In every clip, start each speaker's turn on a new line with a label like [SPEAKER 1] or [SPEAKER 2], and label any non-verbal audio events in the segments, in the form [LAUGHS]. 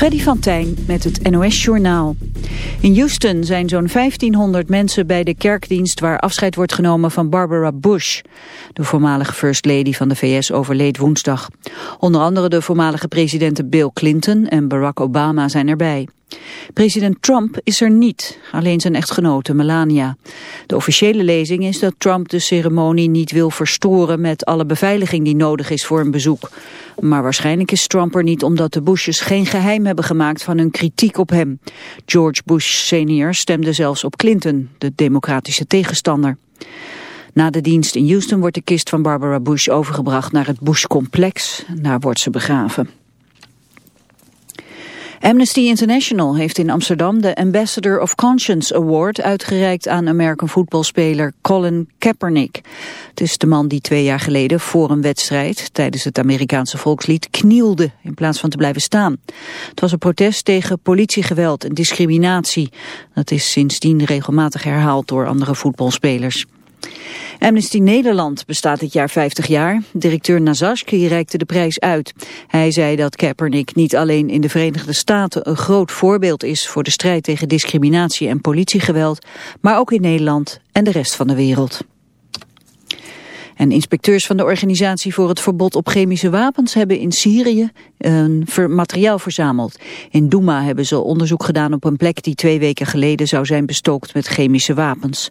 [SPEAKER 1] Freddy van Tijn met het NOS-journaal. In Houston zijn zo'n 1500 mensen bij de kerkdienst waar afscheid wordt genomen van Barbara Bush. De voormalige first lady van de VS overleed woensdag. Onder andere de voormalige presidenten Bill Clinton en Barack Obama zijn erbij. President Trump is er niet, alleen zijn echtgenote Melania. De officiële lezing is dat Trump de ceremonie niet wil verstoren met alle beveiliging die nodig is voor een bezoek. Maar waarschijnlijk is Trump er niet omdat de Bushes geen geheim hebben gemaakt van hun kritiek op hem. George Bush senior stemde zelfs op Clinton, de democratische tegenstander. Na de dienst in Houston wordt de kist van Barbara Bush overgebracht naar het Bush-complex. Daar wordt ze begraven. Amnesty International heeft in Amsterdam de Ambassador of Conscience Award uitgereikt aan American voetbalspeler Colin Kaepernick. Het is de man die twee jaar geleden voor een wedstrijd tijdens het Amerikaanse volkslied knielde in plaats van te blijven staan. Het was een protest tegen politiegeweld en discriminatie. Dat is sindsdien regelmatig herhaald door andere voetbalspelers. Amnesty Nederland bestaat dit jaar 50 jaar. Directeur Nazaski reikte de prijs uit. Hij zei dat Kaepernick niet alleen in de Verenigde Staten een groot voorbeeld is voor de strijd tegen discriminatie en politiegeweld, maar ook in Nederland en de rest van de wereld. En inspecteurs van de Organisatie voor het Verbod op Chemische Wapens hebben in Syrië een materiaal verzameld. In Douma hebben ze onderzoek gedaan op een plek die twee weken geleden zou zijn bestookt met chemische wapens.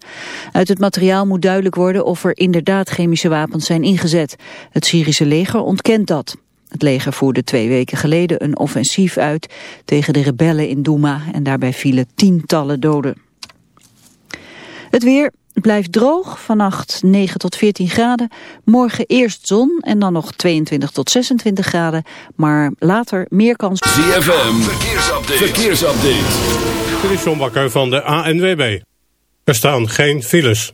[SPEAKER 1] Uit het materiaal moet duidelijk worden of er inderdaad chemische wapens zijn ingezet. Het Syrische leger ontkent dat. Het leger voerde twee weken geleden een offensief uit tegen de rebellen in Douma en daarbij vielen tientallen doden. Het weer, het blijft droog, vannacht 9 tot 14 graden. Morgen eerst zon en dan nog 22 tot 26 graden. Maar later meer kans...
[SPEAKER 2] ZFM, verkeersupdate. verkeersupdate.
[SPEAKER 3] Dit is John Bakker van de ANWB. Er staan geen files.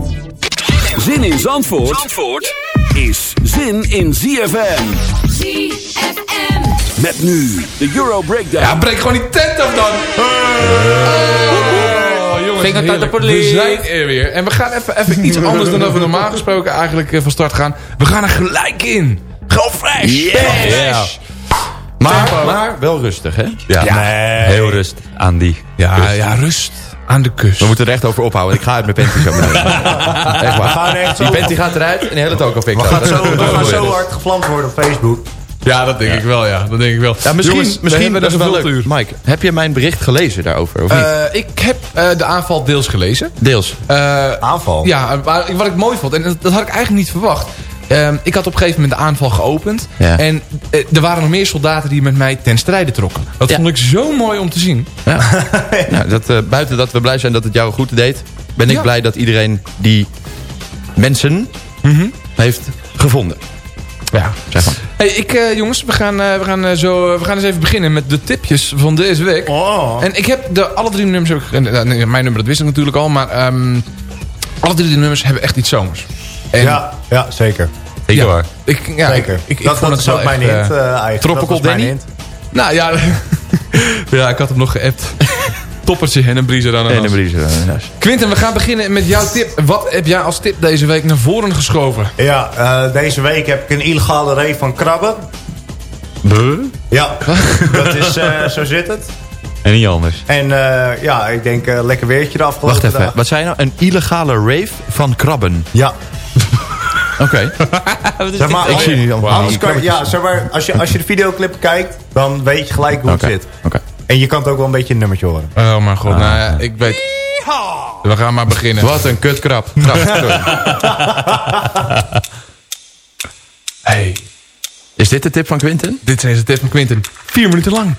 [SPEAKER 2] Zin in Zandvoort, Zandvoort is zin in ZFM.
[SPEAKER 4] ZFM.
[SPEAKER 2] Met nu de Euro Breakdown.
[SPEAKER 5] Ja, breek gewoon die tent af dan. Oh, jongens,
[SPEAKER 6] uit de.
[SPEAKER 5] We zijn er weer. En we gaan even, even iets anders dan dat we normaal gesproken eigenlijk eh, van start gaan. We gaan er gelijk in. Gewoon fresh.
[SPEAKER 6] Ja. Maar, maar wel rustig, hè? Ja, heel rustig, Andy.
[SPEAKER 5] Ja,
[SPEAKER 6] Rustig.
[SPEAKER 5] ja, rust aan de kust.
[SPEAKER 6] We moeten er echt over ophouden. Ik ga uit mijn panty zo meteen. [LAUGHS] echt waar. Die panty gaat eruit en de hele toko fik.
[SPEAKER 7] We gaan zo, we gaan zo hard gevlamd worden op Facebook.
[SPEAKER 5] Ja, dat denk ik wel, ja. Dat denk ik wel.
[SPEAKER 6] Ja, misschien,
[SPEAKER 5] Jongens, we
[SPEAKER 6] misschien
[SPEAKER 5] hebben
[SPEAKER 6] dat is
[SPEAKER 5] nog
[SPEAKER 6] wel leuk.
[SPEAKER 5] uur.
[SPEAKER 6] Mike, heb je mijn bericht gelezen daarover? Of niet?
[SPEAKER 5] Eh, ik heb eh, de aanval deels gelezen.
[SPEAKER 6] Deels.
[SPEAKER 5] Eh,
[SPEAKER 7] Aanval.
[SPEAKER 5] Ja, maar wat ik mooi vond, en dat, dat had ik eigenlijk niet verwacht. Ehm, ik had op een gegeven moment de aanval geopend.
[SPEAKER 6] Ja.
[SPEAKER 5] En eh, er waren nog meer soldaten die met mij ten strijde trokken. Dat
[SPEAKER 6] Ja.
[SPEAKER 5] vond ik zo mooi om te zien.
[SPEAKER 6] Ja. [LAUGHS] ja, dat, eh, buiten dat we blij zijn dat het jou goed deed... ben ik
[SPEAKER 5] Ja.
[SPEAKER 6] blij dat iedereen die mensen heeft gevonden.
[SPEAKER 5] Ja.
[SPEAKER 6] Zeg maar.
[SPEAKER 5] Hey, ik, eh, jongens, we gaan, eh, we, gaan, zo, we gaan eens even beginnen met de tipjes van deze week.
[SPEAKER 7] Oh.
[SPEAKER 5] En ik heb de, alle drie nummers... Heb ik, nee, mijn nummer, dat wist ik natuurlijk al. Maar ehm, alle drie de nummers hebben echt iets zomers. En
[SPEAKER 7] Ja, ja, zeker.
[SPEAKER 6] Zeker
[SPEAKER 5] Ja.
[SPEAKER 6] waar.
[SPEAKER 5] Ik, ja,
[SPEAKER 7] zeker.
[SPEAKER 5] Ik, ik, ik
[SPEAKER 7] dat
[SPEAKER 5] vond
[SPEAKER 7] dat
[SPEAKER 5] het
[SPEAKER 7] is ook mijn hint
[SPEAKER 5] eh,
[SPEAKER 7] eh, eigenlijk.
[SPEAKER 6] Tropical
[SPEAKER 7] dat was mijn
[SPEAKER 6] Danny?
[SPEAKER 7] hint.
[SPEAKER 5] Nou ja, [LAUGHS] ja, ik had hem nog geappt. [LAUGHS] Toppertje en een briezer aan
[SPEAKER 6] En een briezer. ja.
[SPEAKER 5] Quinten, we gaan beginnen met jouw tip. Wat heb jij als tip deze week naar voren geschoven?
[SPEAKER 7] Ja, eh, deze week heb ik een illegale reef van krabben. Ja, [LAUGHS] dat is, eh, zo zit het.
[SPEAKER 6] En niet anders.
[SPEAKER 7] En eh, ja, ik denk eh, lekker weertje de afgelopen
[SPEAKER 6] Wacht even,
[SPEAKER 7] dagen.
[SPEAKER 6] wat zei je nou? Een illegale rave van krabben.
[SPEAKER 7] Ja. [LAUGHS]
[SPEAKER 6] Oké. [LAUGHS]
[SPEAKER 7] Zeg maar,
[SPEAKER 6] Ik zie niet allemaal
[SPEAKER 7] ja, zeg maar, als, je, als je de videoclip kijkt, dan weet je gelijk hoe het zit.
[SPEAKER 6] Oké.
[SPEAKER 7] En je kan het ook wel een beetje een nummertje horen.
[SPEAKER 5] Oh mijn god, nou ja, ik weet... We gaan maar beginnen.
[SPEAKER 6] Wat een kutkrap. [LAUGHS] Sorry.
[SPEAKER 5] Hey,
[SPEAKER 6] Is dit de tip van Quinten?
[SPEAKER 5] dit is de tip van Quinten. Vier minuten lang.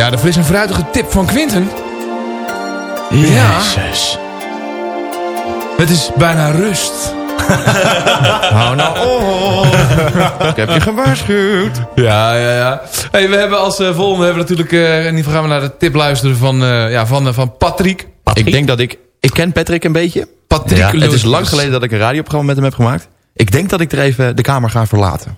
[SPEAKER 5] Ja, de fris en fruitige tip van Quinten.
[SPEAKER 6] Jezus.
[SPEAKER 5] Het is bijna rust. [LAUGHS]
[SPEAKER 6] Hou nou op. Ik heb je gewaarschuwd.
[SPEAKER 5] Ja, ja, ja. Hey, we hebben als eh, volgende hebben we natuurlijk... eh, in ieder geval gaan we naar de tip luisteren van, eh, ja, van, van Patrick.
[SPEAKER 6] Ik denk dat ik... Ik ken Patrick een beetje.
[SPEAKER 5] Patrick
[SPEAKER 6] Ja, het is lang geleden dat ik een radioprogramma met hem heb gemaakt. Ik denk dat ik er even de kamer ga verlaten.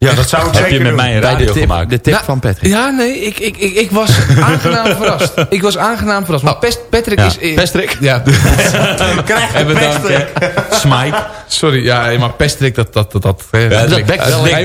[SPEAKER 7] Ja, dat zou ik
[SPEAKER 8] Heb
[SPEAKER 7] zeker
[SPEAKER 8] je met
[SPEAKER 7] doen.
[SPEAKER 8] mij een radio
[SPEAKER 6] de tip,
[SPEAKER 8] gemaakt?
[SPEAKER 6] de tip
[SPEAKER 5] Nou,
[SPEAKER 6] van Patrick.
[SPEAKER 5] Ja, nee, ik, ik, ik, ik was [LAUGHS] aangenaam verrast. Ik was aangenaam verrast. Maar Pest, Patrick
[SPEAKER 8] Ja.
[SPEAKER 5] is... eh,
[SPEAKER 6] Patrick?
[SPEAKER 5] Ja. [LAUGHS]
[SPEAKER 7] Krijg je. [LAUGHS] Patrick.
[SPEAKER 8] Smike.
[SPEAKER 5] Sorry, ja, maar Patrick, dat... dat, dat,
[SPEAKER 8] Ja,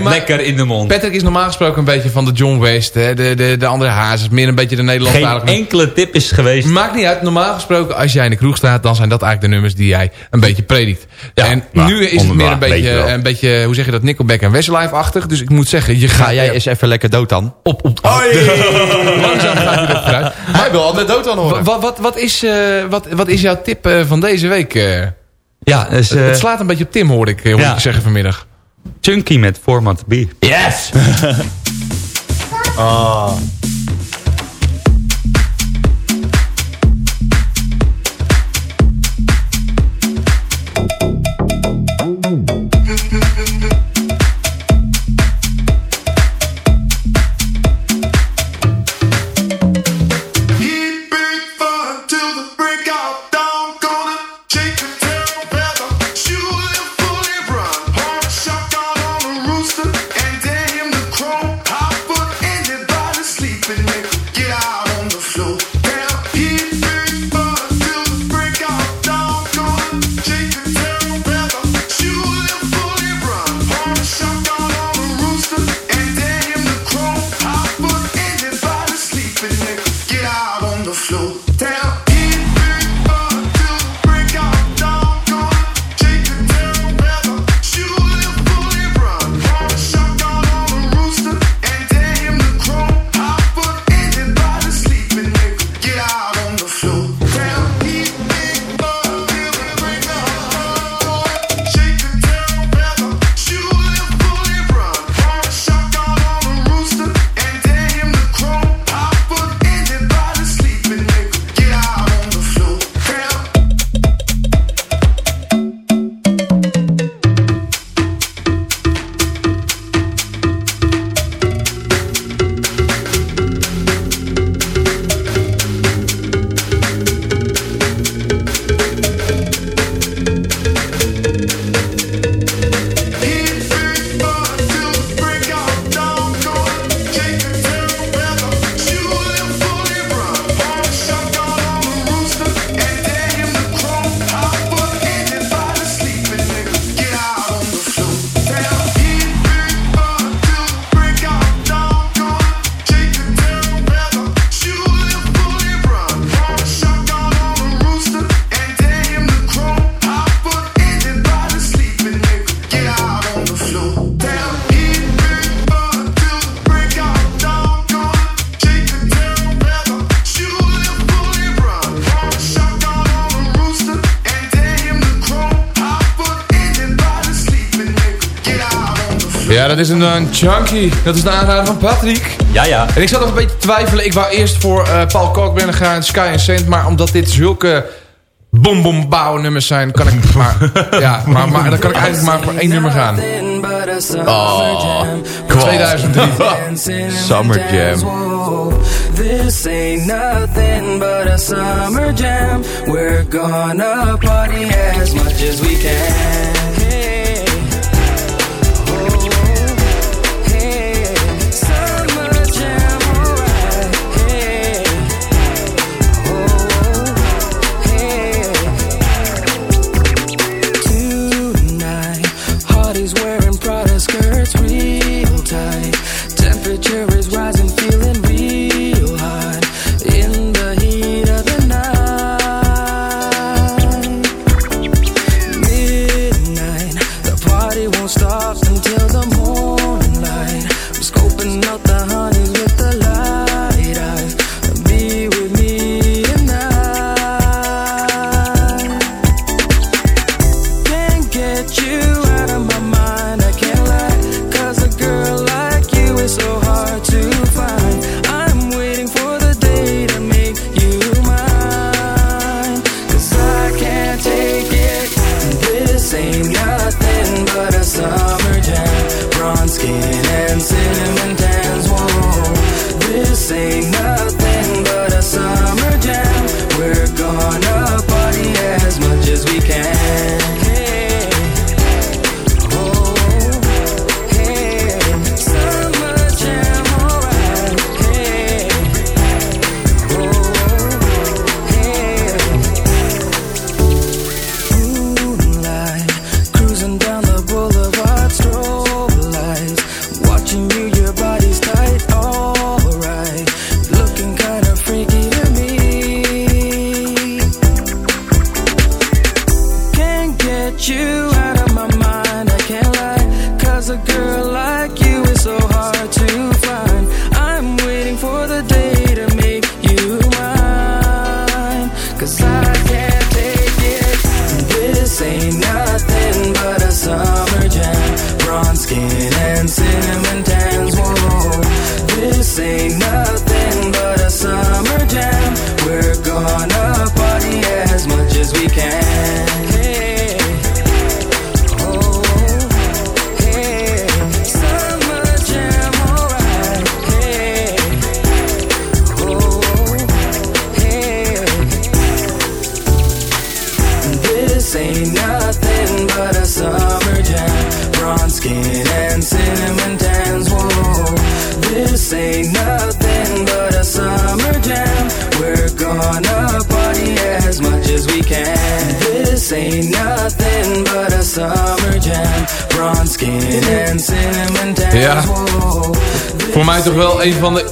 [SPEAKER 8] lekker in de mond.
[SPEAKER 5] Patrick is normaal gesproken een beetje van de John West. Hè, de, de, de andere hazes. Meer een beetje de
[SPEAKER 8] Geen
[SPEAKER 5] Nederlandstalige.
[SPEAKER 8] enkele tip is geweest.
[SPEAKER 5] Maakt niet uit. Normaal gesproken, als jij in de kroeg staat... dan zijn dat eigenlijk de nummers die jij een beetje predikt.
[SPEAKER 8] Ja,
[SPEAKER 5] en
[SPEAKER 8] nou,
[SPEAKER 5] nu is het meer een beetje, een beetje... Hoe zeg je dat? Nickelback en Westlife-achtig. Dus ik moet zeggen, je
[SPEAKER 6] Ga
[SPEAKER 5] gaat
[SPEAKER 6] jij eens even lekker dood dan?
[SPEAKER 5] op... op [LAUGHS] Langzaam gaat hij erop vooruit.
[SPEAKER 6] Hij wil altijd dood dan horen.
[SPEAKER 5] Wat, wat, wat, is, eh, wat, wat is jouw tip eh, van deze week? eh?
[SPEAKER 8] Ja, dus, eh,
[SPEAKER 5] het slaat een beetje op Tim, hoorde ik, eh, hoorde
[SPEAKER 8] ja.
[SPEAKER 5] ik zeggen vanmiddag.
[SPEAKER 8] Chunky met Format B.
[SPEAKER 6] Yes! [LAUGHS]
[SPEAKER 5] chunky. Dat is de aanrader van Patrick.
[SPEAKER 8] Ja, ja.
[SPEAKER 5] En ik zat nog een beetje te twijfelen. Ik wou eerst voor eh, Paul Kalkbrenner gaan, Sky and Saint. Maar omdat dit zulke bom bom bouw nummers zijn, kan ik [LAUGHS] maar, ja, maar, maar dan kan ik eigenlijk maar voor één nummer gaan.
[SPEAKER 6] Oh,
[SPEAKER 5] 2003. [LAUGHS]
[SPEAKER 6] Summer Jam.
[SPEAKER 9] This ain't nothing but a summer jam. We're gonna party as much as we can.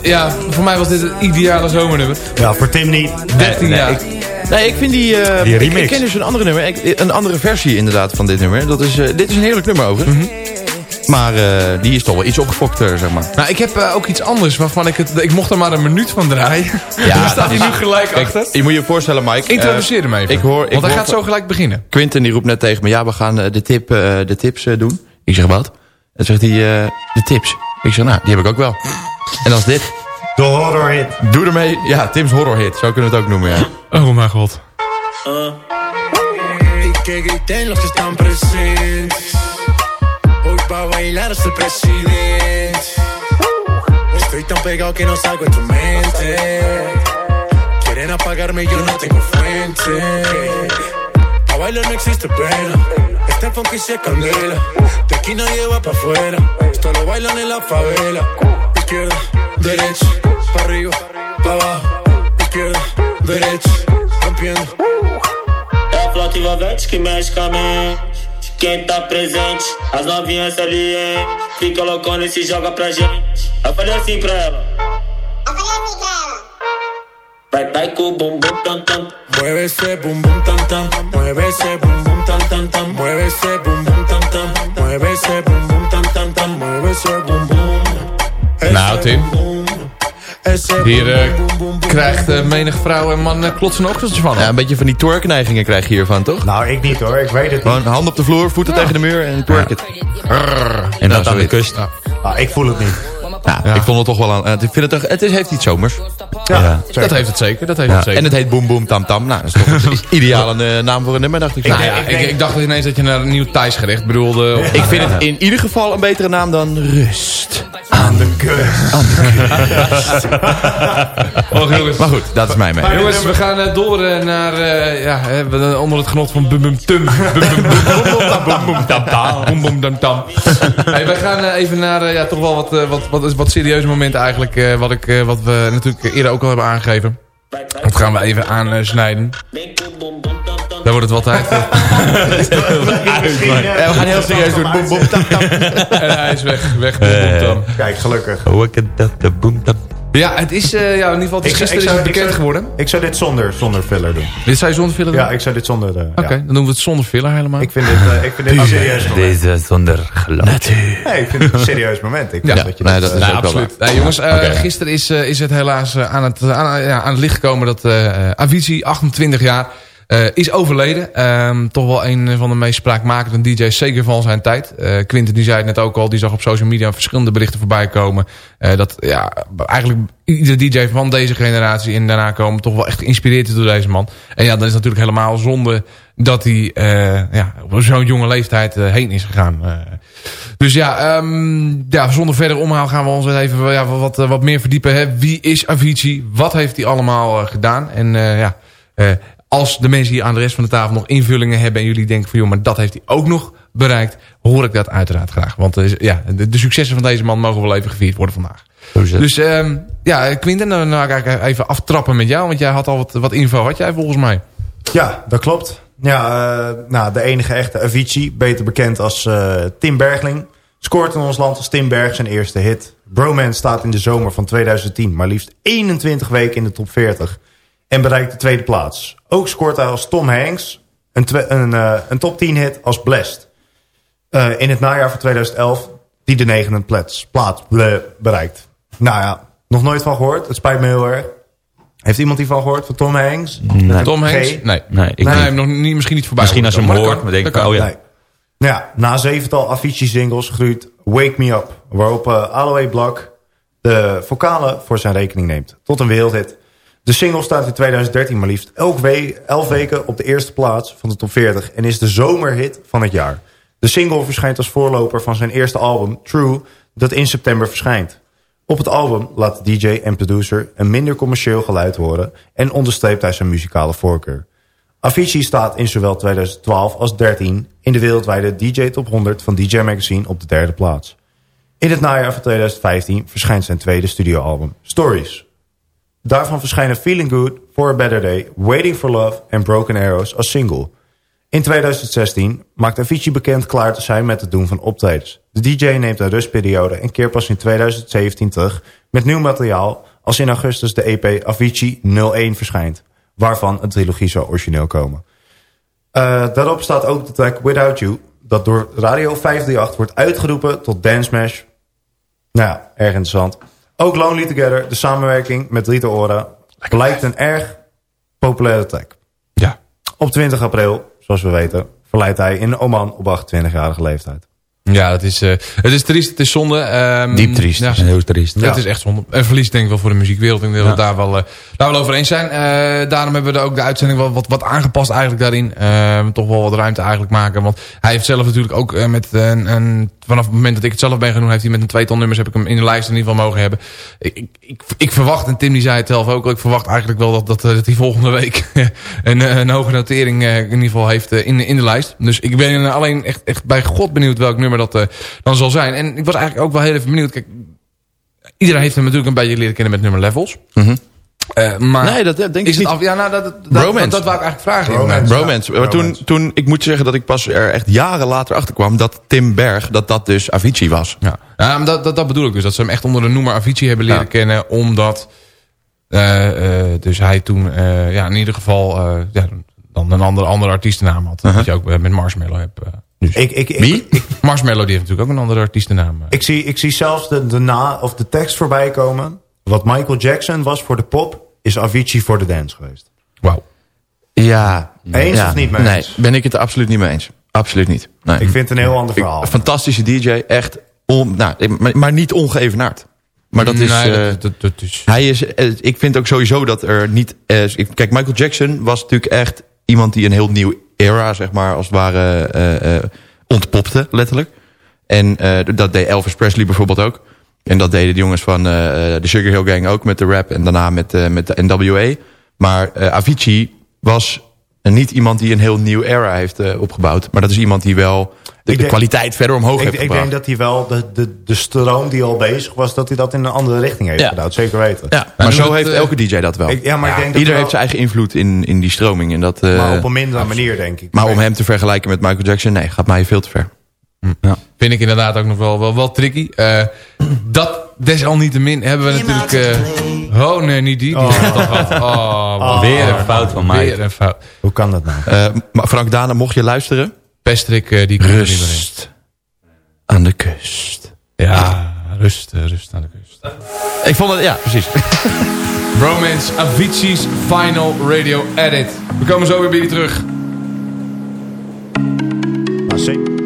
[SPEAKER 5] Ja, voor mij was dit het ideale zomernummer.
[SPEAKER 7] Ja, voor Tim niet.
[SPEAKER 5] 13
[SPEAKER 6] nee,
[SPEAKER 5] jaar.
[SPEAKER 6] ik- Nee, ik vind die... eh,
[SPEAKER 8] Die
[SPEAKER 6] ik-
[SPEAKER 8] remix.
[SPEAKER 6] Ik, ken dus een andere nummer. Ik- een andere versie inderdaad van dit nummer. Dat is, eh, dit is een heerlijk nummer over. Maar eh, die is toch wel iets opgefokter, zeg maar.
[SPEAKER 5] Nou, ik heb eh, ook iets anders waarvan ik het... Ik mocht er maar een minuut van draaien. Ja, [LAUGHS] Daar staat
[SPEAKER 6] dat
[SPEAKER 5] hij
[SPEAKER 6] is-
[SPEAKER 5] nu gelijk
[SPEAKER 6] Kijk,
[SPEAKER 5] achter.
[SPEAKER 6] je moet je voorstellen, Mike.
[SPEAKER 5] Introduceer hem even.
[SPEAKER 6] Ik hoor, ik
[SPEAKER 5] Want hij gaat zo gelijk beginnen.
[SPEAKER 6] Quinten die roept net tegen me, ja, we gaan de, tip, de tips doen. Ik zeg, wat? En zegt hij, eh, de tips. Ik zeg, nou, die heb ik ook wel. En is dit.
[SPEAKER 7] De horror hit.
[SPEAKER 6] Doe ermee. Ja, Tim's horror hit. Zo kunnen we het ook noemen, ja.
[SPEAKER 5] Oh mijn god.
[SPEAKER 4] Y que griten los que están presentes. Hoy pa' bailar hasta el presidente. Estoy tan pegado que no salgo de tu mente. Quieren apagarme y yo no tengo fuente. A bailar no existe pena. Este funky se candela. De aquí nadie va pa' afuera. Esto lo bailan en la favela. Izquierda, derecha, pa' arriba, pa' abajo. Izquierda, derecha, rompiendo.
[SPEAKER 10] É a flauta envolvente que mexe com a mente. Quem tá presente, as novinhas ali, hein? Fica loucona e se joga pra gente. Eu falei assim pra ela. Vai, vai com o bumbum tam tam.
[SPEAKER 4] Mueve ese bum bum tam tam, mueve ese bum bum tam tam tam, mueve ese bum bum tam tam, mueve ese bum bum tam tam tam, mueve ese bum bum. Ese
[SPEAKER 5] Nou, Tim. Hier eh, krijgt eh, menig vrouw en man uh, klotsen okseltjes van.
[SPEAKER 6] Ja, een beetje van die twerkneigingen krijg je hiervan, toch?
[SPEAKER 7] Nou, ik niet hoor. Ik weet het niet.
[SPEAKER 6] Gewoon hand op de vloer, voeten tegen de muur en twerk het.
[SPEAKER 8] En dat aan de kust.
[SPEAKER 7] Ah, ik voel het niet.
[SPEAKER 6] Ja, Ik vond het toch wel aan. Ik vind het, toch- het is, heeft iets zomers.
[SPEAKER 7] Ja,
[SPEAKER 5] Dat heeft het zeker. Dat heeft
[SPEAKER 6] Ja.
[SPEAKER 5] het zeker.
[SPEAKER 6] En het heet Boom Boom Tam Tam. Nou, dat is toch een [LAUGHS] ideale eh, naam voor een nummer, dacht ik.
[SPEAKER 5] Nou ja, ik, ik dacht ineens dat je naar een nieuw Thijsgerecht bedoelde. Of-
[SPEAKER 6] Ik vind het in ieder geval een betere naam dan Rust.
[SPEAKER 7] Aan de kust.
[SPEAKER 5] Oh, jongens.
[SPEAKER 6] Maar goed, dat is mijn mening.
[SPEAKER 5] Jongens, we gaan eh, door eh, naar, eh, ja, hè, we- onder het genot van bum bum tum. Bum bum bum bum bum tam tam. Bum bum tam tam. Hey, wij gaan eh, even naar, eh, ja, toch wel wat, eh, wat, wat, wat serieuze momenten eigenlijk, eh, wat, ik, eh, wat we natuurlijk eerder ook al hebben aangegeven. Dat gaan we even aansnijden. Dan wordt het wel tijd.
[SPEAKER 6] Ja, we gaan heel serieus doen. Boom Boom Tam Tam. [LAUGHS]
[SPEAKER 5] en hij is weg, weg, bum bum tam.
[SPEAKER 7] Kijk, gelukkig.
[SPEAKER 8] Hoe ik het dat de boom tam.
[SPEAKER 5] Ja, het is, eh, ja, in ieder geval, het is
[SPEAKER 7] Ik zou-
[SPEAKER 5] gisteren
[SPEAKER 7] ik
[SPEAKER 5] is het
[SPEAKER 7] ik
[SPEAKER 5] bekend
[SPEAKER 7] zou-
[SPEAKER 5] geworden.
[SPEAKER 7] Ik zou dit zonder, zonder filler doen.
[SPEAKER 5] Dit zou je zonder filler doen?
[SPEAKER 7] Ja, ik zou dit zonder... eh,
[SPEAKER 5] Oké,
[SPEAKER 7] ja.
[SPEAKER 5] dan doen we het zonder filler helemaal.
[SPEAKER 7] Ik vind dit, eh, ik vind dit een serieus moment.
[SPEAKER 8] Deze zonder geloof.
[SPEAKER 7] Nee, ik vind het een serieus moment. Ik
[SPEAKER 5] Ja,
[SPEAKER 7] vind dat je
[SPEAKER 6] nee,
[SPEAKER 7] dat,
[SPEAKER 6] dat
[SPEAKER 7] eh,
[SPEAKER 6] is
[SPEAKER 5] Nou,
[SPEAKER 6] ook wel
[SPEAKER 5] absoluut. Nee, jongens, eh, gisteren is, eh, is het helaas eh, aan, het, aan, ja, aan het licht gekomen dat eh Avicii, 28 jaar, eh, is overleden. Ehm, toch wel een van de meest spraakmakende DJ's, zeker van zijn tijd. Eh Quinten die zei het net ook al, die zag op social media verschillende berichten voorbij komen. eh, dat ja, eigenlijk iedere DJ van deze generatie en daarna komen toch wel echt geïnspireerd is door deze man. En ja, dan is natuurlijk helemaal zonde dat hij ja, op zo'n jonge leeftijd heen is gegaan. Dus ja, ehm, ja, zonder verder omhaal gaan we ons even ja, wat, wat meer verdiepen. Hè. Wie is Avicii? Wat heeft hij allemaal gedaan? En ja, als de mensen hier aan de rest van de tafel nog invullingen hebben... en jullie denken van, joh, maar dat heeft hij ook nog bereikt... hoor ik dat uiteraard graag. Want eh, ja, de, de successen van deze man mogen wel even gevierd worden vandaag. Dus ehm, ja, Quinten, dan nou, ga ik even aftrappen met jou... want jij had al wat, wat info, had jij volgens mij?
[SPEAKER 7] Ja, dat klopt. Ja, eh, nou, de enige echte Avicii, beter bekend als eh, Tim Bergling... scoort in ons land als Tim Berg zijn eerste hit. Bromance staat in de zomer van 2010... maar liefst 21 weken in de top 40... en bereikt de tweede plaats. Ook scoort hij als Tom Hanks een, een, eh, een top 10 hit als Blessed. Eh, in het najaar van 2011 die de negende plaats, plaats bereikt. Nou ja, nog nooit van gehoord. Het spijt me heel erg. Heeft iemand hiervan gehoord van Tom Hanks? Een
[SPEAKER 5] Tom? Hanks? Nee.
[SPEAKER 8] Nee, ik
[SPEAKER 5] nee,
[SPEAKER 8] niet.
[SPEAKER 5] nog niet, misschien niet voorbij.
[SPEAKER 8] Misschien als je hem hoort, maar denk ik, oh ja.
[SPEAKER 7] Nee. Ja, na zevental Avicii-singles groeit Wake Me Up... waarop uh, Aloe Block de vocalen voor zijn rekening neemt. Tot een wereldhit. De single staat in 2013 maar liefst 11 weken op de eerste plaats van de top 40... en is de zomerhit van het jaar. De single verschijnt als voorloper van zijn eerste album, True... dat in september verschijnt. Op het album laat de DJ en producer een minder commercieel geluid horen... en onderstreept hij zijn muzikale voorkeur. Avicii staat in zowel 2012 als 13 in de wereldwijde DJ Top 100 van DJ Magazine op de derde plaats. In het najaar van 2015 verschijnt zijn tweede studioalbum, Stories. Daarvan verschijnen Feeling Good, For a Better Day, Waiting for Love en Broken Arrows als single. In 2016 maakt Avicii bekend klaar te zijn met het doen van optredens. De DJ neemt een rustperiode en keert pas in 2017 terug met nieuw materiaal als in augustus de EP Avicii 01 verschijnt, waarvan een trilogie zou origineel komen. Uh, daarop staat ook de track Without You, dat door Radio 538 wordt uitgeroepen tot Dance Smash. Nou ja, erg interessant. Ook Lonely Together, de samenwerking met Rita Ora, blijkt een erg populaire track.
[SPEAKER 5] Ja.
[SPEAKER 7] Op 20 april, zoals we weten, verleidt hij in Oman op 28-jarige leeftijd.
[SPEAKER 5] Ja, het is, uh, het is triest, het is zonde. Um,
[SPEAKER 8] Diep triest,
[SPEAKER 5] ja.
[SPEAKER 8] heel triest.
[SPEAKER 5] Ja. Het is echt zonde. En verlies denk ik wel voor de muziekwereld. Ik denk dat we
[SPEAKER 8] Ja.
[SPEAKER 5] daar wel, uh, daar wel over eens zijn. Uh, daarom hebben we ook de uitzending wel wat, wat aangepast eigenlijk daarin. Uh, toch wel wat ruimte eigenlijk maken. Want hij heeft zelf natuurlijk ook met een, een... Vanaf het moment dat ik het zelf ben genoemd... heeft hij met een tweetal nummers... heb ik hem in de lijst in ieder geval mogen hebben. Ik, ik, ik, ik verwacht, en Tim die zei het zelf ook... ik verwacht eigenlijk wel dat, dat, dat hij volgende week... [LAUGHS] een, een hoge notering in ieder geval heeft in, in de lijst. Dus ik ben alleen echt, echt bij God benieuwd... welk nummer dat uh, dan zal zijn. En ik was eigenlijk ook wel heel even benieuwd. Kijk, iedereen heeft hem natuurlijk een beetje leren kennen met nummer levels.
[SPEAKER 6] Mm -hmm.
[SPEAKER 5] uh, maar
[SPEAKER 6] nee, dat denk
[SPEAKER 5] is
[SPEAKER 6] ik
[SPEAKER 5] het
[SPEAKER 6] niet.
[SPEAKER 5] Af, ja, nou, dat, dat,
[SPEAKER 6] Bromance.
[SPEAKER 5] Dat, dat wou ik eigenlijk vragen.
[SPEAKER 6] Bromance. Bromance. Maar toen, toen, ik moet zeggen dat ik pas er echt jaren later achter kwam... dat Tim Berg, dat dat dus Avicii was.
[SPEAKER 5] Ja, ja maar dat, dat, dat bedoel ik dus. Dat ze hem echt onder de noemer Avicii hebben leren ja. kennen. Omdat uh, uh, dus hij toen uh, ja, in ieder geval ja, dan een andere, andere artiestennaam had.
[SPEAKER 6] Uh-huh.
[SPEAKER 5] Dat je ook met Marshmallow hebt.
[SPEAKER 7] Dus. Ik, ik,
[SPEAKER 6] Wie?
[SPEAKER 5] Ik, Marshmallow die heeft natuurlijk ook een andere artiestennaam.
[SPEAKER 7] Ik zie, ik zie zelfs de, de, na, of de tekst voorbij komen. Wat Michael Jackson was voor de pop, is Avicii voor de dance geweest.
[SPEAKER 5] Wauw.
[SPEAKER 6] Ja.
[SPEAKER 7] Eens
[SPEAKER 6] ja.
[SPEAKER 7] of niet mee
[SPEAKER 6] Nee,
[SPEAKER 7] eens?
[SPEAKER 6] ben ik het er absoluut niet mee eens. Absoluut niet. Nee.
[SPEAKER 7] Ik vind het een heel ander verhaal.
[SPEAKER 6] Ik- Fantastische DJ, echt, on, nou, maar, maar niet ongeëvenaard. Maar dat is...
[SPEAKER 5] Nee,
[SPEAKER 6] eh,
[SPEAKER 5] dat, dat, dat is...
[SPEAKER 6] Hij is, eh, ik vind ook sowieso dat er niet... eh, kijk, Michael Jackson was natuurlijk echt iemand die een heel nieuw era, zeg maar, als het ware eh, eh, ontpopte, letterlijk. En eh, dat deed Elvis Presley bijvoorbeeld ook. En dat deden de jongens van de Sugar Hill Gang ook met de rap en daarna met, met de NWA. Maar Avicii was niet iemand die een heel nieuw era heeft eh, opgebouwd. Maar dat is iemand die wel de, kwaliteit verder omhoog
[SPEAKER 7] Ik,
[SPEAKER 6] heeft
[SPEAKER 7] ik
[SPEAKER 6] gebracht.
[SPEAKER 7] denk dat hij wel de, de, de stroom die al bezig was, dat hij dat in een andere richting heeft
[SPEAKER 6] Ja.
[SPEAKER 7] gedaan. Zeker weten.
[SPEAKER 6] ja, maar zo
[SPEAKER 5] het,
[SPEAKER 6] heeft
[SPEAKER 5] eh,
[SPEAKER 6] elke DJ dat wel.
[SPEAKER 7] Ik- ja, maar ik denk dat
[SPEAKER 6] Ieder
[SPEAKER 7] wel-
[SPEAKER 6] heeft zijn eigen invloed in, in die stroming. En dat, eh,
[SPEAKER 7] Maar op een mindere manier, denk ik.
[SPEAKER 6] Maar om hem te vergelijken met Michael Jackson, nee, gaat mij veel te ver.
[SPEAKER 5] Vind ik inderdaad ook nog wel, wel, wel tricky. Eh, dat desalniettemin hebben we natuurlijk... eh, oh nee, niet die. die al. Oh, wat [LAUGHS]
[SPEAKER 8] Weer een fout van mij.
[SPEAKER 5] Weer een fout.
[SPEAKER 7] Hoe kan dat nou?
[SPEAKER 6] Eh, maar Frank Dane, mocht je luisteren,
[SPEAKER 5] Pestrik, eh, die komt niet meer in.
[SPEAKER 6] rust aan de kust.
[SPEAKER 5] Ja, rust, rust aan de kust.
[SPEAKER 6] Ik vond het, ja, precies. [LAUGHS]
[SPEAKER 5] Bromance, Avicii's Final Radio Edit. We komen zo weer bij jullie terug.
[SPEAKER 7] Nou,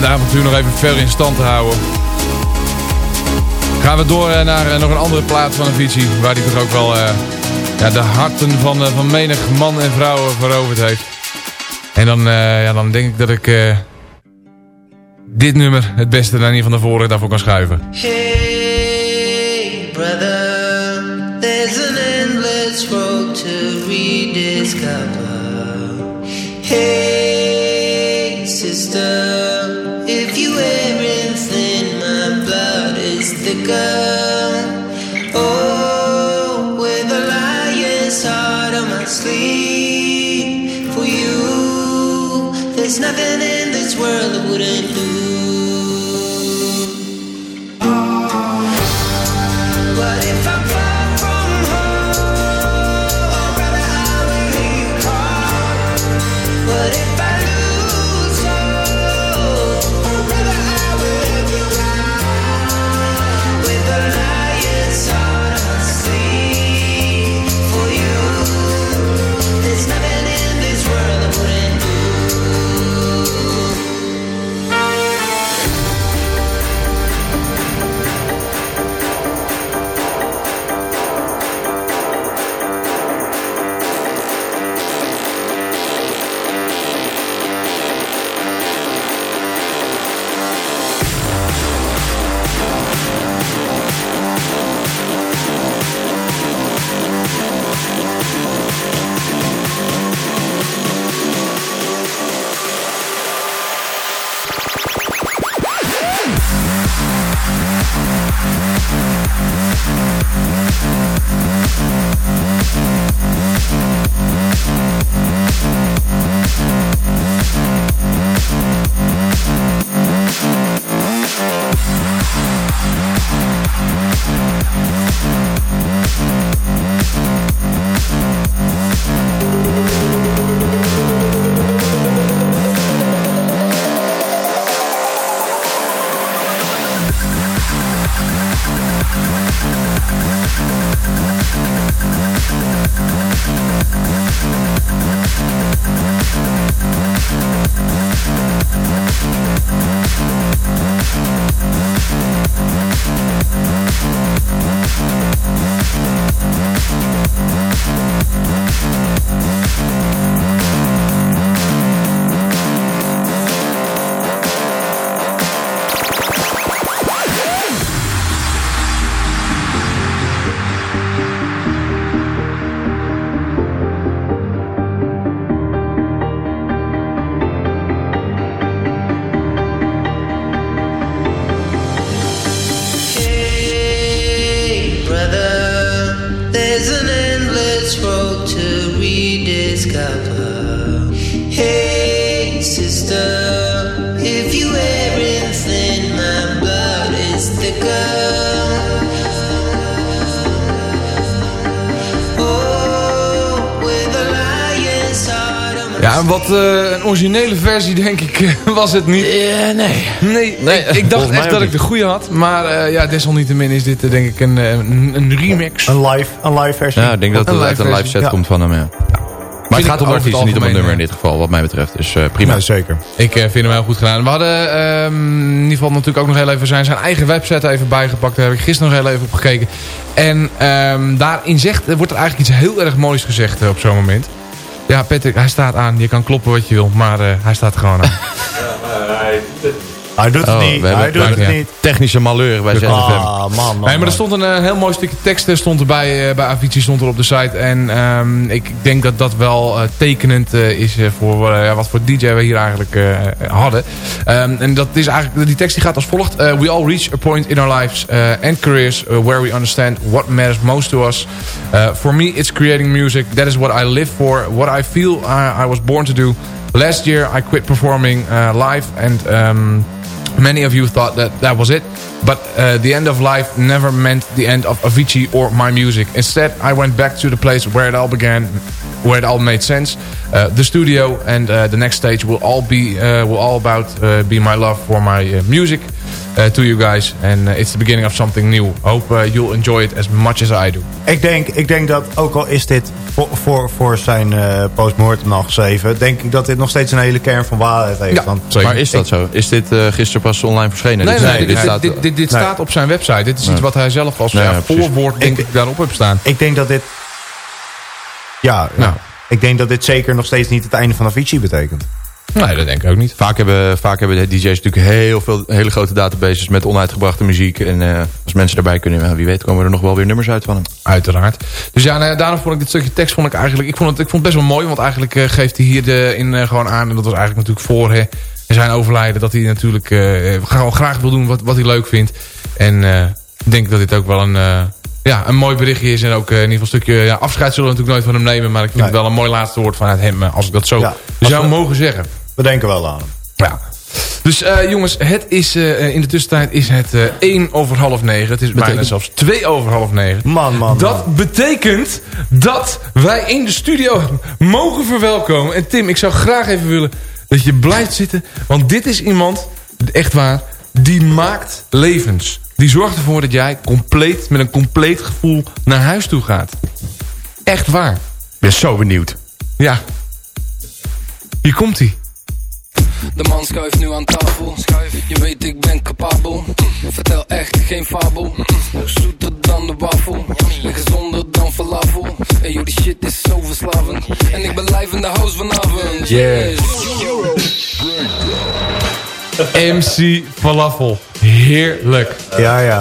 [SPEAKER 5] dit avontuur nog even verder in stand te houden... gaan we door eh, naar eh, nog een andere plaats van Avicii... waar hij toch ook wel eh, ja, de harten van, van menig man en vrouw veroverd heeft. En dan, ja, dan denk ik dat ik... dit nummer het beste dan een van de vorige daarvoor kan schuiven.
[SPEAKER 11] Hey, brother, there's an endless road to rediscover. Hey, Oh, with a lion's heart for you. There's nothing
[SPEAKER 5] Originele versie denk ik eh, was het niet.
[SPEAKER 8] nee.
[SPEAKER 5] Nee,
[SPEAKER 8] Nee,
[SPEAKER 5] ik, ik dacht echt dat ik de goede had. Maar eh, ja, desalniettemin is dit eh, denk ik een, eh, een, een remix.
[SPEAKER 7] Een live, een live versie.
[SPEAKER 6] Ja, ik denk dat
[SPEAKER 5] Een
[SPEAKER 6] het uit
[SPEAKER 5] live
[SPEAKER 6] een live set
[SPEAKER 7] ja.
[SPEAKER 6] komt van hem, ja. Maar het gaat om
[SPEAKER 5] over het
[SPEAKER 6] artiest, niet om een nummer in
[SPEAKER 5] eh,
[SPEAKER 6] dit geval, wat mij betreft. Dus eh, prima.
[SPEAKER 7] Ja, zeker.
[SPEAKER 5] Ik eh, vind hem heel goed gedaan. We hadden ehm, in ieder geval natuurlijk ook nog heel even zijn, zijn eigen website even bijgepakt. Daar heb ik gisteren nog heel even op gekeken. En ehm, daarin zegt, er wordt er eigenlijk iets heel erg moois gezegd eh, op zo'n moment. Ja, Patrick, hij staat aan. Je kan kloppen wat je wil, maar eh, hij staat gewoon aan. [LAUGHS]
[SPEAKER 7] Hij doet het
[SPEAKER 6] Oh,
[SPEAKER 7] niet.
[SPEAKER 6] we hebben
[SPEAKER 7] Hij doet
[SPEAKER 6] het
[SPEAKER 7] het
[SPEAKER 5] ja.
[SPEAKER 7] niet.
[SPEAKER 6] Technische malheur bij ZFM.
[SPEAKER 7] Ah, man, man.
[SPEAKER 5] Nee, maar er stond een eh, heel mooi stukje tekst stond erbij, eh, bij Avicii stond er op de site. En ehm, ik denk dat dat wel eh, tekenend eh, is voor wat voor DJ we hier eigenlijk eh, hadden. Ehm, en dat is eigenlijk, die tekst die gaat als volgt. We all reach a point in our lives eh, and careers uh, where we understand what matters most to us. Uh, for me it's creating music. That is what I live for. What I feel I, I was born to do. Last year I quit performing uh, live and... Um, Many of you thought that that was it, but uh, the end of life never meant the end of Avicii or my music. Instead, I went back to the place where it all began, where it all made sense. Uh, the studio and uh, the next stage will all be uh, will all about uh, be my love for my uh, music to you guys, and uh, it's the beginning of something new. Hope uh, you'll enjoy it as much as I do.
[SPEAKER 7] Ik denk, ik denk dat, ook al is dit voor, voor, voor zijn eh, postmortem al geschreven... denk ik dat dit nog steeds een hele kern van waarheid heeft.
[SPEAKER 5] Ja,
[SPEAKER 7] Want.
[SPEAKER 6] Maar is dat zo? Is dit eh, gisteren pas online verschenen?
[SPEAKER 5] Nee,
[SPEAKER 6] Dit-
[SPEAKER 5] nee, nee, dit,
[SPEAKER 6] staat-
[SPEAKER 5] dit, dit, dit
[SPEAKER 7] Nee.
[SPEAKER 5] staat op zijn website. Dit is iets wat hij zelf als
[SPEAKER 6] Ja,
[SPEAKER 5] voorwoord denk ik, daarop heeft staan.
[SPEAKER 7] ik denk dat dit... Ja, ja.
[SPEAKER 5] Nou.
[SPEAKER 7] ik denk dat dit zeker nog steeds niet het einde van Avicii betekent.
[SPEAKER 5] Nee, dat denk ik ook niet.
[SPEAKER 6] Vaak hebben, vaak hebben de DJ's natuurlijk heel veel hele grote databases met onuitgebrachte muziek. En eh, als mensen daarbij kunnen, ja, wie weet, komen er nog wel weer nummers uit van hem.
[SPEAKER 5] Uiteraard. Dus ja, nou ja, daarom vond ik dit stukje tekst vond ik eigenlijk... Ik vond het, ik vond het best wel mooi, want eigenlijk eh, geeft hij hier de, in eh, gewoon aan... en dat was eigenlijk natuurlijk voor hè, zijn overlijden... dat hij natuurlijk eh, gewoon graag wil doen wat, wat hij leuk vindt. En eh, ik denk dat dit ook wel een, eh, ja, een mooi berichtje is. En ook eh, in ieder geval een stukje ja, afscheid zullen we natuurlijk nooit van hem nemen... maar ik vind het wel een mooi laatste woord vanuit hem... eh, als ik dat zo
[SPEAKER 7] Ja,
[SPEAKER 5] zou
[SPEAKER 7] we-
[SPEAKER 5] mogen zeggen.
[SPEAKER 7] We denken wel aan hem.
[SPEAKER 5] Ja. Dus eh, jongens, het is, in de tussentijd is het eh 1 over half 9. Het is bijna zelfs 2 over half 9.
[SPEAKER 7] Man, man,
[SPEAKER 5] Dat
[SPEAKER 7] man.
[SPEAKER 5] betekent dat wij in de studio mogen verwelkomen. En Tim, ik zou graag even willen dat je blijft zitten. Want dit is iemand, echt waar, die maakt levens. Die zorgt ervoor dat jij compleet, met een compleet gevoel naar huis toe gaat. Echt waar.
[SPEAKER 6] Ik ben zo benieuwd.
[SPEAKER 5] Ja. Hier komt hij.
[SPEAKER 12] De man schuift nu aan tafel. Je weet ik ben capabel. Vertel echt geen fabel. Zoeter dan de wafel. En gezonder dan falafel. En joh, die shit is zo verslavend. En ik ben live in de house vanavond.
[SPEAKER 5] Yes. MC Falafel. Heerlijk.
[SPEAKER 7] Ja, ja.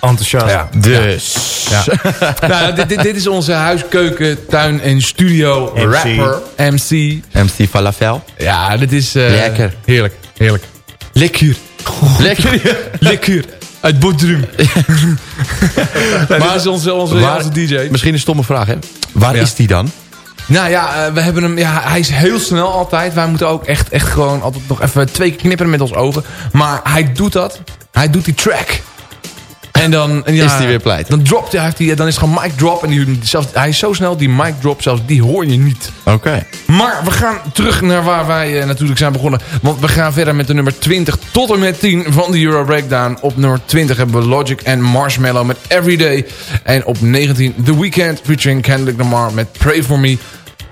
[SPEAKER 7] Enthousiast.
[SPEAKER 5] Ja.
[SPEAKER 6] Dus.
[SPEAKER 5] Ja. [LAUGHS] nou, dit, dit, dit is onze huiskeuken, tuin en studio
[SPEAKER 7] MC.
[SPEAKER 5] rapper. MC.
[SPEAKER 6] MC Falafel.
[SPEAKER 5] Ja, dit is... eh,
[SPEAKER 6] Lekker.
[SPEAKER 5] Heerlijk, heerlijk. Lekker.
[SPEAKER 6] Lekker. [LAUGHS]
[SPEAKER 5] Lekker. Uit Bodrum. [LAUGHS] maar is onze, onze, onze DJ.
[SPEAKER 6] Misschien een stomme vraag, hè? Waar
[SPEAKER 5] Ja.
[SPEAKER 6] is die dan?
[SPEAKER 5] Nou ja, eh, we hebben hem, ja, hij is heel snel altijd. Wij moeten ook echt, echt gewoon altijd nog even twee keer knipperen met ons ogen. Maar hij doet dat. Hij doet die track. En dan en ja,
[SPEAKER 6] Is die weer pleit?
[SPEAKER 5] Dan dropt hij, heeft hij, dan is het gewoon mic drop. En die, zelfs, hij is zo snel, die mic drop, zelfs die hoor je niet.
[SPEAKER 6] Oké.
[SPEAKER 5] Maar we gaan terug naar waar wij eh, natuurlijk zijn begonnen. Want we gaan verder met de nummer 20 tot en met 10 van de Euro Breakdown. Op nummer 20 hebben we Logic en Marshmallow met Everyday. En op 19 The Weeknd featuring Kendrick Lamar met Pray For Me.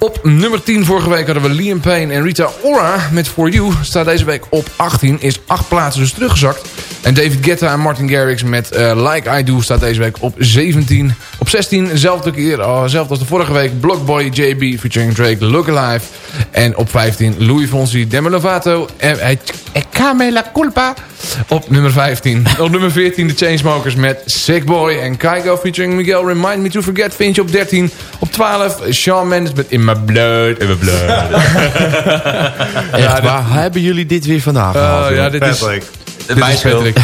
[SPEAKER 5] Op nummer 10 vorige week hadden we Liam Payne en Rita Ora met For You. Staat deze week op 18, is 8 plaatsen dus teruggezakt. En David Guetta en Martin Garrix met eh, Like I Do staat deze week op 17. Op 16, zelfde keer, oh, zelfde als de vorige week, Blockboy JB featuring Drake Look Alive. En op 15, Louis Fonsi, Demi Lovato en eh, Came La Culpa. Op nummer 15. op nummer 14 de Chainsmokers met Sick Boy en Kygo featuring Miguel Remind Me To Forget vind je op 13. Op 12 Shawn Mendes met In My Blood, In My Blood. [LAUGHS]
[SPEAKER 6] Echt, waar hebben jullie dit weer?
[SPEAKER 5] Oh,
[SPEAKER 6] joh?
[SPEAKER 5] ja, dit is,
[SPEAKER 7] Patrick.
[SPEAKER 5] dit is Patrick.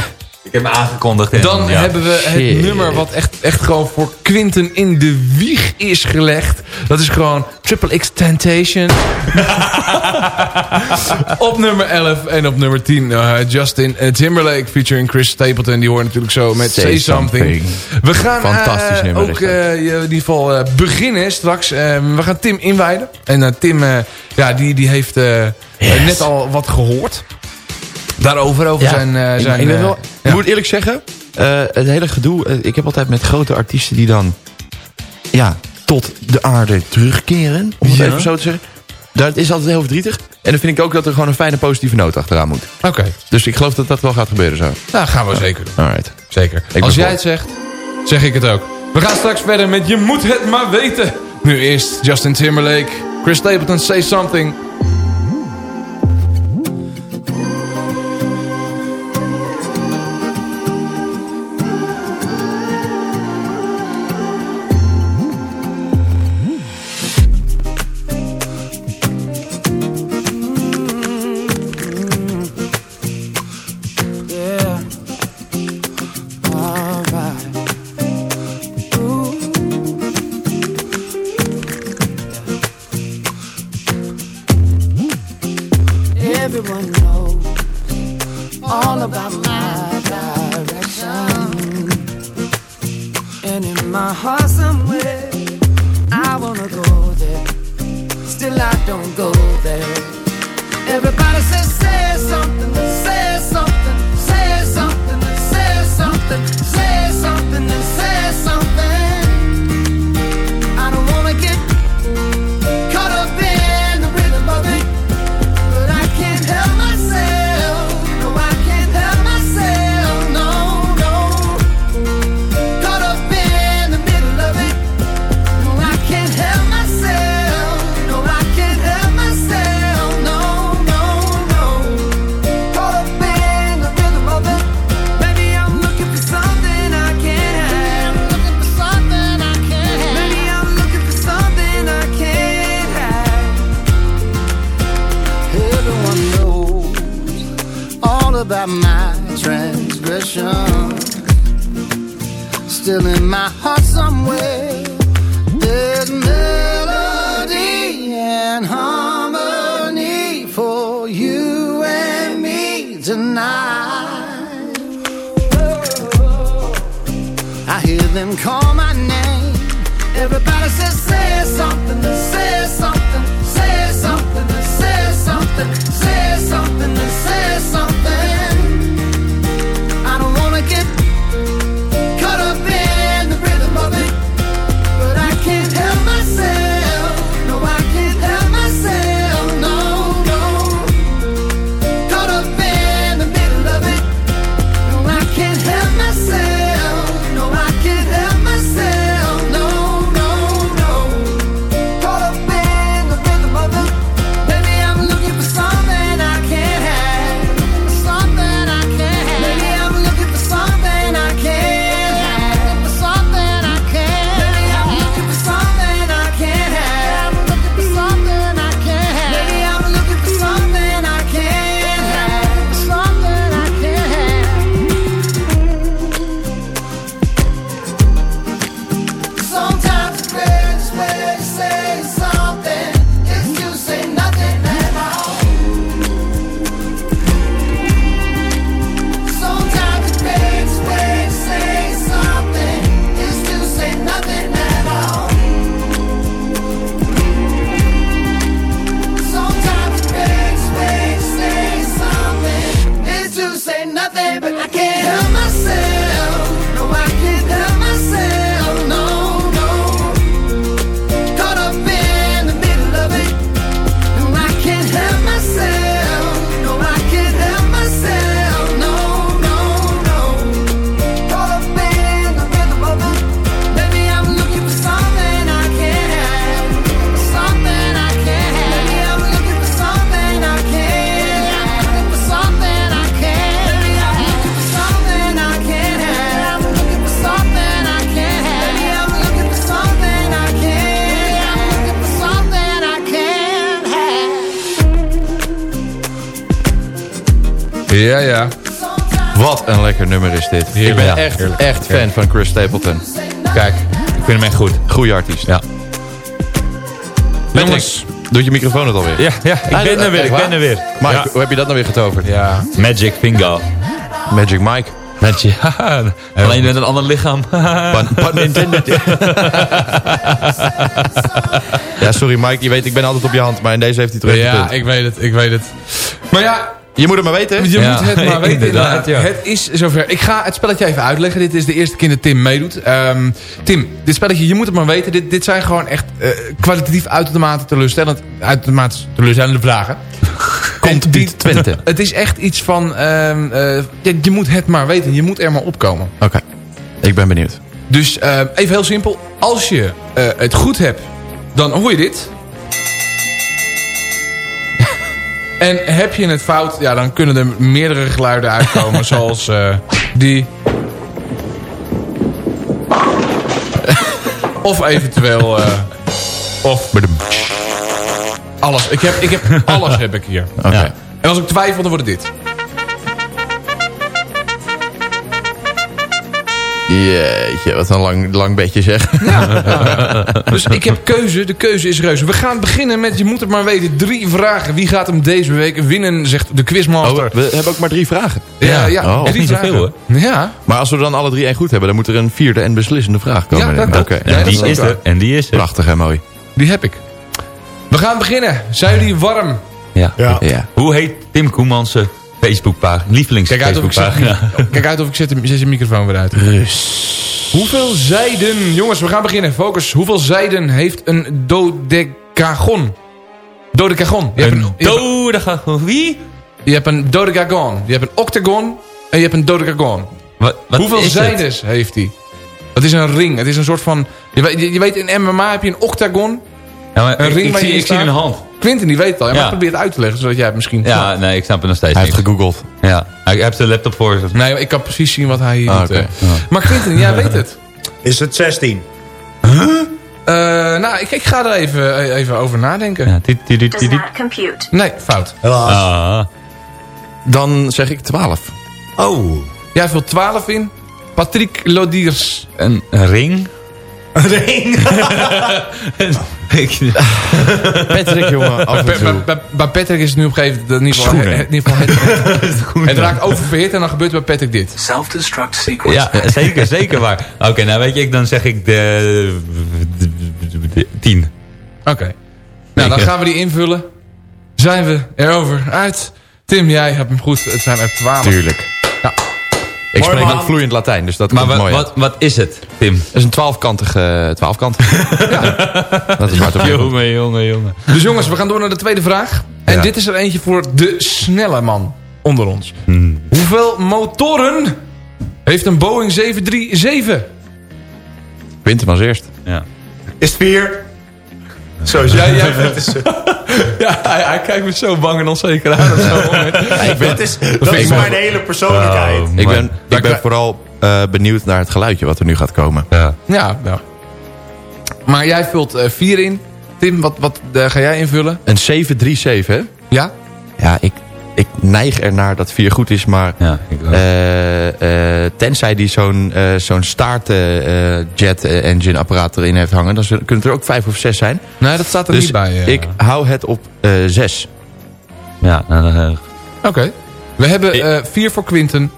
[SPEAKER 8] Ik heb me aangekondigd. en,
[SPEAKER 5] Dan
[SPEAKER 8] ja.
[SPEAKER 5] hebben we het
[SPEAKER 6] Shit.
[SPEAKER 5] nummer wat echt, echt gewoon voor Quinten in de wieg is gelegd. Dat is gewoon Triple X Temptation. [LAUGHS] op nummer 11 en op nummer 10 eh, Justin Timberlake featuring Chris Stapleton. Die hoort natuurlijk zo met Say,
[SPEAKER 6] Say
[SPEAKER 5] Something.
[SPEAKER 6] Something.
[SPEAKER 5] We gaan eh,
[SPEAKER 6] Fantastisch nummer
[SPEAKER 5] ook eh, in ieder geval beginnen straks. We gaan Tim inwijden. En Tim ja, die, die heeft
[SPEAKER 6] Yes.
[SPEAKER 5] net al wat gehoord. Daarover, over
[SPEAKER 6] Ja,
[SPEAKER 5] zijn...
[SPEAKER 6] ik-
[SPEAKER 5] zijn
[SPEAKER 6] ik, ben
[SPEAKER 5] eh,
[SPEAKER 6] wel, ik moet eerlijk zeggen, eh, het hele gedoe... ik heb altijd met grote artiesten die dan... Ja, tot de aarde terugkeren, om het even zo te zeggen. Dat is altijd heel verdrietig. En dan vind ik ook dat er gewoon een fijne positieve noot achteraan moet.
[SPEAKER 5] Oké,
[SPEAKER 6] Dus ik geloof dat dat wel gaat gebeuren zo.
[SPEAKER 5] nou gaan we zeker doen.
[SPEAKER 6] Alright.
[SPEAKER 5] Zeker. Als jij het zegt, zeg ik het ook. We gaan straks verder met Je moet het maar weten. Nu eerst Justin Timberlake, Chris Stapleton, Say Something.
[SPEAKER 6] Echt,
[SPEAKER 8] heerlijk.
[SPEAKER 6] echt fan
[SPEAKER 8] Heerlijk.
[SPEAKER 6] van Chris Stapleton.
[SPEAKER 8] Kijk, ik vind hem echt goed.
[SPEAKER 6] Goeie artiest.
[SPEAKER 8] Ja.
[SPEAKER 6] Patrick, doet je microfoon het alweer?
[SPEAKER 8] Ja, ja ik ben er weer, ik ben er weer.
[SPEAKER 6] Mike,
[SPEAKER 8] Ja.
[SPEAKER 6] hoe heb je dat nou weer getoverd?
[SPEAKER 8] Ja. Magic Finger.
[SPEAKER 6] Magic Mike.
[SPEAKER 8] Magic, [LAUGHS] Alleen met een ander lichaam. [LAUGHS]
[SPEAKER 6] Pun [LAUGHS] intended. ja, sorry Mike, je weet ik ben altijd op je hand, maar in deze heeft hij terug
[SPEAKER 5] Ja, ik weet het, ik weet het. Maar ja,
[SPEAKER 6] Je moet het maar weten.
[SPEAKER 5] je
[SPEAKER 8] Ja,
[SPEAKER 5] moet het maar [LAUGHS] weten.
[SPEAKER 8] inderdaad, ja.
[SPEAKER 5] Het is zover. Ik ga het spelletje even uitleggen. Dit is de eerste keer dat Tim meedoet. Ehm, Tim, dit spelletje, je moet het maar weten. Dit, dit zijn gewoon echt eh, kwalitatief uitermate teleurstellend, uitermate teleurstellende vragen. [LAUGHS]
[SPEAKER 6] Komt die Twente. [LAUGHS]
[SPEAKER 5] Het is echt iets van, ehm, eh, je, je moet het maar weten. Je moet er maar opkomen.
[SPEAKER 6] Oké, ik ben benieuwd.
[SPEAKER 5] Dus eh, even heel simpel. Als je eh, het goed hebt, dan hoor je dit. En heb je het fout, ja, dan kunnen er meerdere geluiden uitkomen. [LAUGHS] zoals eh, die. of eventueel... eh, of... Alles. Ik heb, ik heb alles heb ik hier. [LAUGHS] Ja. En als ik twijfel, dan wordt het dit.
[SPEAKER 6] Jeetje, wat een lang, lang bedje zeg. [LAUGHS]
[SPEAKER 5] Dus ik heb keuze. De keuze is reuze. We gaan beginnen met, je moet het maar weten, drie vragen. Wie gaat hem deze week winnen, zegt de quizmaster.
[SPEAKER 6] Oh, we hebben ook maar drie vragen.
[SPEAKER 5] ja, ja,
[SPEAKER 6] Oh.
[SPEAKER 5] drie
[SPEAKER 8] niet
[SPEAKER 5] vragen.
[SPEAKER 8] zoveel,
[SPEAKER 5] Ja,
[SPEAKER 6] Maar als we dan alle drie één goed hebben, dan moet er een vierde en beslissende vraag komen.
[SPEAKER 5] Ja, dat-
[SPEAKER 6] Oké,
[SPEAKER 5] dat-
[SPEAKER 6] ja,
[SPEAKER 5] ja,
[SPEAKER 8] En die
[SPEAKER 5] is
[SPEAKER 8] er. En die is er.
[SPEAKER 6] Prachtig en mooi.
[SPEAKER 5] die heb ik. We gaan beginnen. Zijn jullie warm?
[SPEAKER 8] Ja.
[SPEAKER 7] Ja.
[SPEAKER 6] Ja.
[SPEAKER 8] Hoe heet Tim Koemans' Facebookpagina? Lievelings
[SPEAKER 5] Kijk uit of ik, zet, [LAUGHS] kijk uit of ik zet, je microfoon weer uit. Hoeveel zijden... Jongens, we gaan beginnen. Focus. Hoeveel zijden heeft een dodecagon? Dodecagon. Je hebt een, je hebt,
[SPEAKER 8] gaat gewoon wie?
[SPEAKER 5] je hebt een dodecagon. Je hebt een octagon. En je hebt een dodecagon.
[SPEAKER 8] Wat, wat
[SPEAKER 5] Hoeveel zijdes heeft hij? Het is een ring. Het is een soort van... Je weet, je, je weet in MMA heb je een octagon.
[SPEAKER 8] Ja, maar
[SPEAKER 5] Een
[SPEAKER 8] ik,
[SPEAKER 5] ring
[SPEAKER 8] ik zie, ik zie een hand.
[SPEAKER 5] Quinten die weet het al. Ja, maar ik probeer het uit te leggen, zodat jij het misschien...
[SPEAKER 8] Ja, nee, ik snap het nog steeds
[SPEAKER 6] Hij heeft gegoogeld.
[SPEAKER 8] Ja, hij heeft de laptop voor zich.
[SPEAKER 5] Nee, ik kan precies zien wat hij hier
[SPEAKER 6] Ah,
[SPEAKER 5] doet.
[SPEAKER 6] oké.
[SPEAKER 5] eh. Maar Quinten, jij weet het. [LAUGHS]
[SPEAKER 7] Is het 16?
[SPEAKER 5] Eh, nou, ik, ik ga er even, even over nadenken.
[SPEAKER 8] Ja, dit, dit, dit,
[SPEAKER 13] Does
[SPEAKER 8] dit.
[SPEAKER 13] not compute.
[SPEAKER 5] Nee, fout.
[SPEAKER 7] Helaas.
[SPEAKER 8] Ah.
[SPEAKER 6] Dan zeg ik 12.
[SPEAKER 7] Oh.
[SPEAKER 5] Jij vult 12 in. Patrick Lodiers.
[SPEAKER 8] Een, een ring.
[SPEAKER 7] Een ring. [LAUGHS] [LAUGHS] [LAUGHS]
[SPEAKER 6] Patrick, jongen, af en
[SPEAKER 5] Bij,
[SPEAKER 6] toe.
[SPEAKER 5] bij, bij- bij Patrick is het nu op een gegeven moment in ieder geval,
[SPEAKER 6] Schoenen.
[SPEAKER 5] in ieder geval [LAUGHS] het, het raakt oververhit en dan gebeurt bij Patrick dit.
[SPEAKER 8] Self-destruct sequence. Ja, zeker, zeker waar. Oké, nou weet je, dan zeg ik de, de, de- de- tien.
[SPEAKER 5] Oké. Nou, dan gaan we die invullen. Zijn we erover uit. Tim, jij hebt hem goed. Het zijn er 12.
[SPEAKER 6] Tuurlijk.
[SPEAKER 5] Ja.
[SPEAKER 6] Ik spreek
[SPEAKER 7] man.
[SPEAKER 6] ook vloeiend Latijn, dus dat
[SPEAKER 8] Maar
[SPEAKER 6] komt
[SPEAKER 8] wat,
[SPEAKER 6] mooi
[SPEAKER 8] wat, wat is het, Tim?
[SPEAKER 6] Dat is een twaalfkantige... Twaalfkantige. [LAUGHS] Dat is waar het op neerkomt.
[SPEAKER 8] Jongen, jongen, jongen.
[SPEAKER 5] Dus jongens, we gaan door naar de tweede vraag. En
[SPEAKER 6] Ja.
[SPEAKER 5] dit is er eentje voor de snelle man onder ons.
[SPEAKER 8] Hmm.
[SPEAKER 5] Hoeveel motoren heeft een Boeing 737?
[SPEAKER 6] Quinten als eerst.
[SPEAKER 8] Ja.
[SPEAKER 7] Is het vier? Sowieso.
[SPEAKER 5] Ja, jij-
[SPEAKER 7] is, eh, [LAUGHS]
[SPEAKER 5] Ja, hij, hij kijkt me zo bang en onzeker aan. of zo. [LAUGHS]
[SPEAKER 7] dat is, dat is
[SPEAKER 6] ik-
[SPEAKER 7] mijn hele persoonlijkheid.
[SPEAKER 6] Ik ben, ik ben vooral eh, benieuwd naar het geluidje wat er nu gaat komen.
[SPEAKER 8] Ja.
[SPEAKER 5] ja, ja. Maar jij vult 4 in. Tim, wat, wat eh, ga jij invullen?
[SPEAKER 6] Een 737, hè?
[SPEAKER 5] Ja?
[SPEAKER 6] Ja, ik, ik neig ernaar dat 4 goed is, maar...
[SPEAKER 8] Ja, ik
[SPEAKER 6] eh, eh, tenzij die zo'n eh, zo'n staart jet eh, engine apparaat erin heeft hangen... dan zullen- kunnen het er ook 5 of 6 zijn.
[SPEAKER 5] Nee, dat staat er
[SPEAKER 6] Dus
[SPEAKER 5] niet bij.
[SPEAKER 6] ik hou het op 6.
[SPEAKER 8] Ja, nou, dan, eh,
[SPEAKER 5] Oké. We hebben 4 voor Quinten.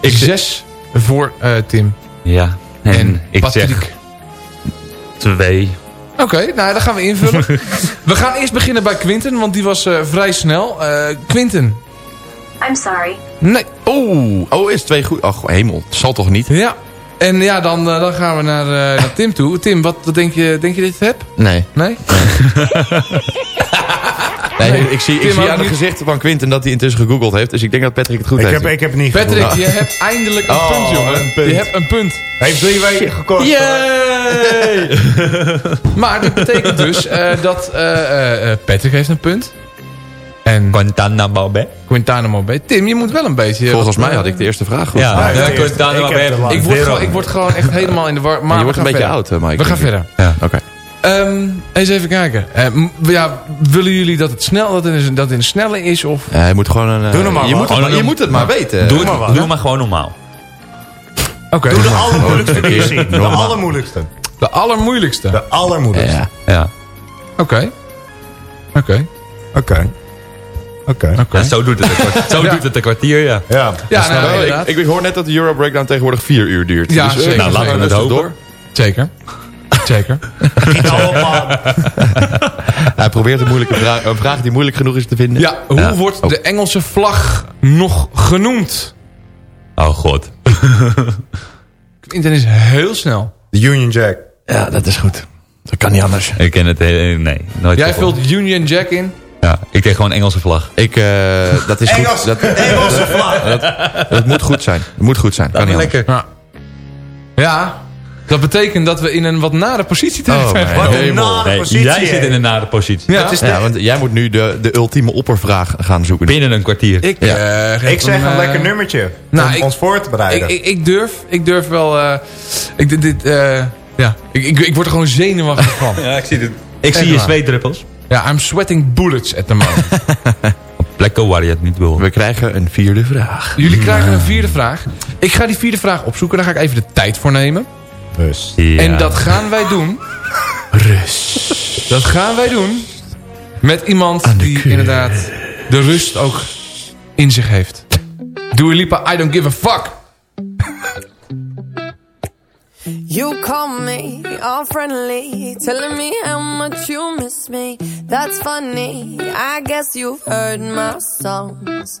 [SPEAKER 5] 6 voor eh, Tim.
[SPEAKER 8] ja. En,
[SPEAKER 5] En
[SPEAKER 8] ik
[SPEAKER 5] Patrick.
[SPEAKER 8] zeg twee.
[SPEAKER 5] Oké, nou dat gaan we invullen. [LAUGHS] we gaan eerst beginnen bij Quinten, want die was eh, vrij snel. Eh Quinten.
[SPEAKER 13] I'm sorry.
[SPEAKER 5] Nee.
[SPEAKER 6] Oeh, oh, is 2 goed? Oh, hemel, dat zal toch niet?
[SPEAKER 5] Ja. En ja, dan, eh, dan gaan we naar, eh, naar Tim toe. Tim, wat, wat denk, je, denk je dat je het hebt?
[SPEAKER 6] Nee.
[SPEAKER 5] Nee?
[SPEAKER 6] nee [LAUGHS] [LAUGHS] ik zie, ik
[SPEAKER 5] Tim
[SPEAKER 6] zie aan het gezicht van Quinten dat hij intussen gegoogeld heeft. Dus ik denk dat Patrick het goed
[SPEAKER 7] Ik
[SPEAKER 6] heeft.
[SPEAKER 7] heb, ik heb het niet
[SPEAKER 5] Patrick, je hebt eindelijk een
[SPEAKER 6] Oh,
[SPEAKER 5] punt, jongen.
[SPEAKER 6] een punt.
[SPEAKER 5] Je hebt een punt.
[SPEAKER 7] Heeft drie weken gekost.
[SPEAKER 5] Yay! [LAUGHS] maar dit betekent dus eh, dat eh, eh, Patrick heeft een punt. En
[SPEAKER 8] Guantanamo Bay.
[SPEAKER 5] Guantanamo Bay. Tim, je moet wel een beetje...
[SPEAKER 6] Volgens mij had ik de eerste vraag goed.
[SPEAKER 8] Ja,
[SPEAKER 7] Ah,
[SPEAKER 8] ja,
[SPEAKER 7] ik
[SPEAKER 8] Guantanamo
[SPEAKER 7] ik
[SPEAKER 8] Bay.
[SPEAKER 5] word, gewoon, ik word gewoon echt [LAUGHS] helemaal in de war. Maar
[SPEAKER 6] je wordt een beetje
[SPEAKER 5] verder.
[SPEAKER 6] oud, hè, Mike.
[SPEAKER 5] We gaan verder.
[SPEAKER 8] Ja.
[SPEAKER 6] Oké.
[SPEAKER 5] Ehm, eens even kijken. Eh, m- ja, willen jullie dat het snel, dat het, dat het een snelle is? Of?
[SPEAKER 6] Ja, je moet gewoon een... eh,
[SPEAKER 7] Doe nog maar
[SPEAKER 6] je,
[SPEAKER 7] wat.
[SPEAKER 6] moet het, maar- je moet het maar weten.
[SPEAKER 8] Doe,
[SPEAKER 7] maar
[SPEAKER 8] het,
[SPEAKER 7] wat.
[SPEAKER 8] doe maar gewoon normaal.
[SPEAKER 5] Oké.
[SPEAKER 7] Doe de allermoeilijkste ziet. [LAUGHS] De
[SPEAKER 6] normaal.
[SPEAKER 7] allermoeilijkste.
[SPEAKER 5] De allermoeilijkste.
[SPEAKER 7] De allermoeilijkste.
[SPEAKER 6] Ja.
[SPEAKER 8] Ja.
[SPEAKER 5] Oké. Oké.
[SPEAKER 7] Oké. Oké.
[SPEAKER 5] Oké.
[SPEAKER 8] Ja, zo doet het een [LAUGHS] kwartier, zo
[SPEAKER 5] Ja.
[SPEAKER 8] doet het een kwartier, ja.
[SPEAKER 7] Ja.
[SPEAKER 5] Ja, nou,
[SPEAKER 6] Nou, ik, ik hoor net dat de Euro Breakdown tegenwoordig 4 uur duurt.
[SPEAKER 5] Ja,
[SPEAKER 6] dus, eh,
[SPEAKER 5] zeker.
[SPEAKER 6] nou, laten we het
[SPEAKER 8] hopen.
[SPEAKER 6] door.
[SPEAKER 5] Zeker. Zeker. [LAUGHS]
[SPEAKER 6] Hij probeert een, moeilijke vraag, een vraag die moeilijk genoeg is te vinden.
[SPEAKER 5] Ja, hoe
[SPEAKER 6] Ja.
[SPEAKER 5] wordt
[SPEAKER 6] Oh.
[SPEAKER 5] de Engelse vlag nog genoemd?
[SPEAKER 8] Oh god. [LAUGHS]
[SPEAKER 5] Quinten is heel snel.
[SPEAKER 7] De Union Jack.
[SPEAKER 6] Ja, dat is goed. Dat kan niet anders.
[SPEAKER 8] Ik ken het, eh, nee. Nooit
[SPEAKER 5] Jij vult Union Jack in.
[SPEAKER 8] Ja, ik kreeg gewoon Engelse vlag.
[SPEAKER 6] Ik, eh, dat is
[SPEAKER 7] Engels,
[SPEAKER 6] goed. Dat,
[SPEAKER 7] Engelse vlag. [LAUGHS]
[SPEAKER 6] dat moet goed zijn. Dat moet goed zijn. Kan niet anders.
[SPEAKER 5] Ja. Ja, dat betekent dat we in een wat nare positie terecht
[SPEAKER 6] Oh,
[SPEAKER 5] zijn. gekomen.
[SPEAKER 6] hemel.
[SPEAKER 7] nare
[SPEAKER 8] Nee,
[SPEAKER 7] positie,
[SPEAKER 8] jij zit in een nare positie.
[SPEAKER 5] Ja.
[SPEAKER 7] Is
[SPEAKER 6] want jij moet nu de, de ultieme oppervraag gaan zoeken.
[SPEAKER 8] Binnen een kwartier.
[SPEAKER 5] Ik,
[SPEAKER 6] Ja.
[SPEAKER 5] eh,
[SPEAKER 7] Ik zeg een
[SPEAKER 5] eh,
[SPEAKER 7] lekker nummertje.
[SPEAKER 5] nou,
[SPEAKER 7] om
[SPEAKER 5] ik-
[SPEAKER 7] ons voor te bereiden.
[SPEAKER 5] Ik, ik, ik durf, ik durf wel. eh, ik, dit, eh, ja, ik, ik, ik word er gewoon zenuwachtig van. [LAUGHS]
[SPEAKER 8] Ja, ik zie het. Ik
[SPEAKER 5] Echt
[SPEAKER 8] zie je zweetdruppels.
[SPEAKER 5] Ja, I'm sweating bullets at the moment. [LAUGHS]
[SPEAKER 8] Op plekken waar je het niet wil.
[SPEAKER 6] We krijgen een vierde vraag.
[SPEAKER 5] Jullie krijgen een vierde vraag. Ik ga die vierde vraag opzoeken. Daar ga ik even de tijd voor nemen.
[SPEAKER 8] Ja.
[SPEAKER 5] En dat gaan wij doen. Rust. Dat gaan wij doen. Met iemand die inderdaad de rust ook in zich heeft. Dua Lipa, I don't give a fuck.
[SPEAKER 13] You call me all friendly, telling me how much you miss me. That's funny. I guess you've heard my songs.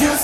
[SPEAKER 13] You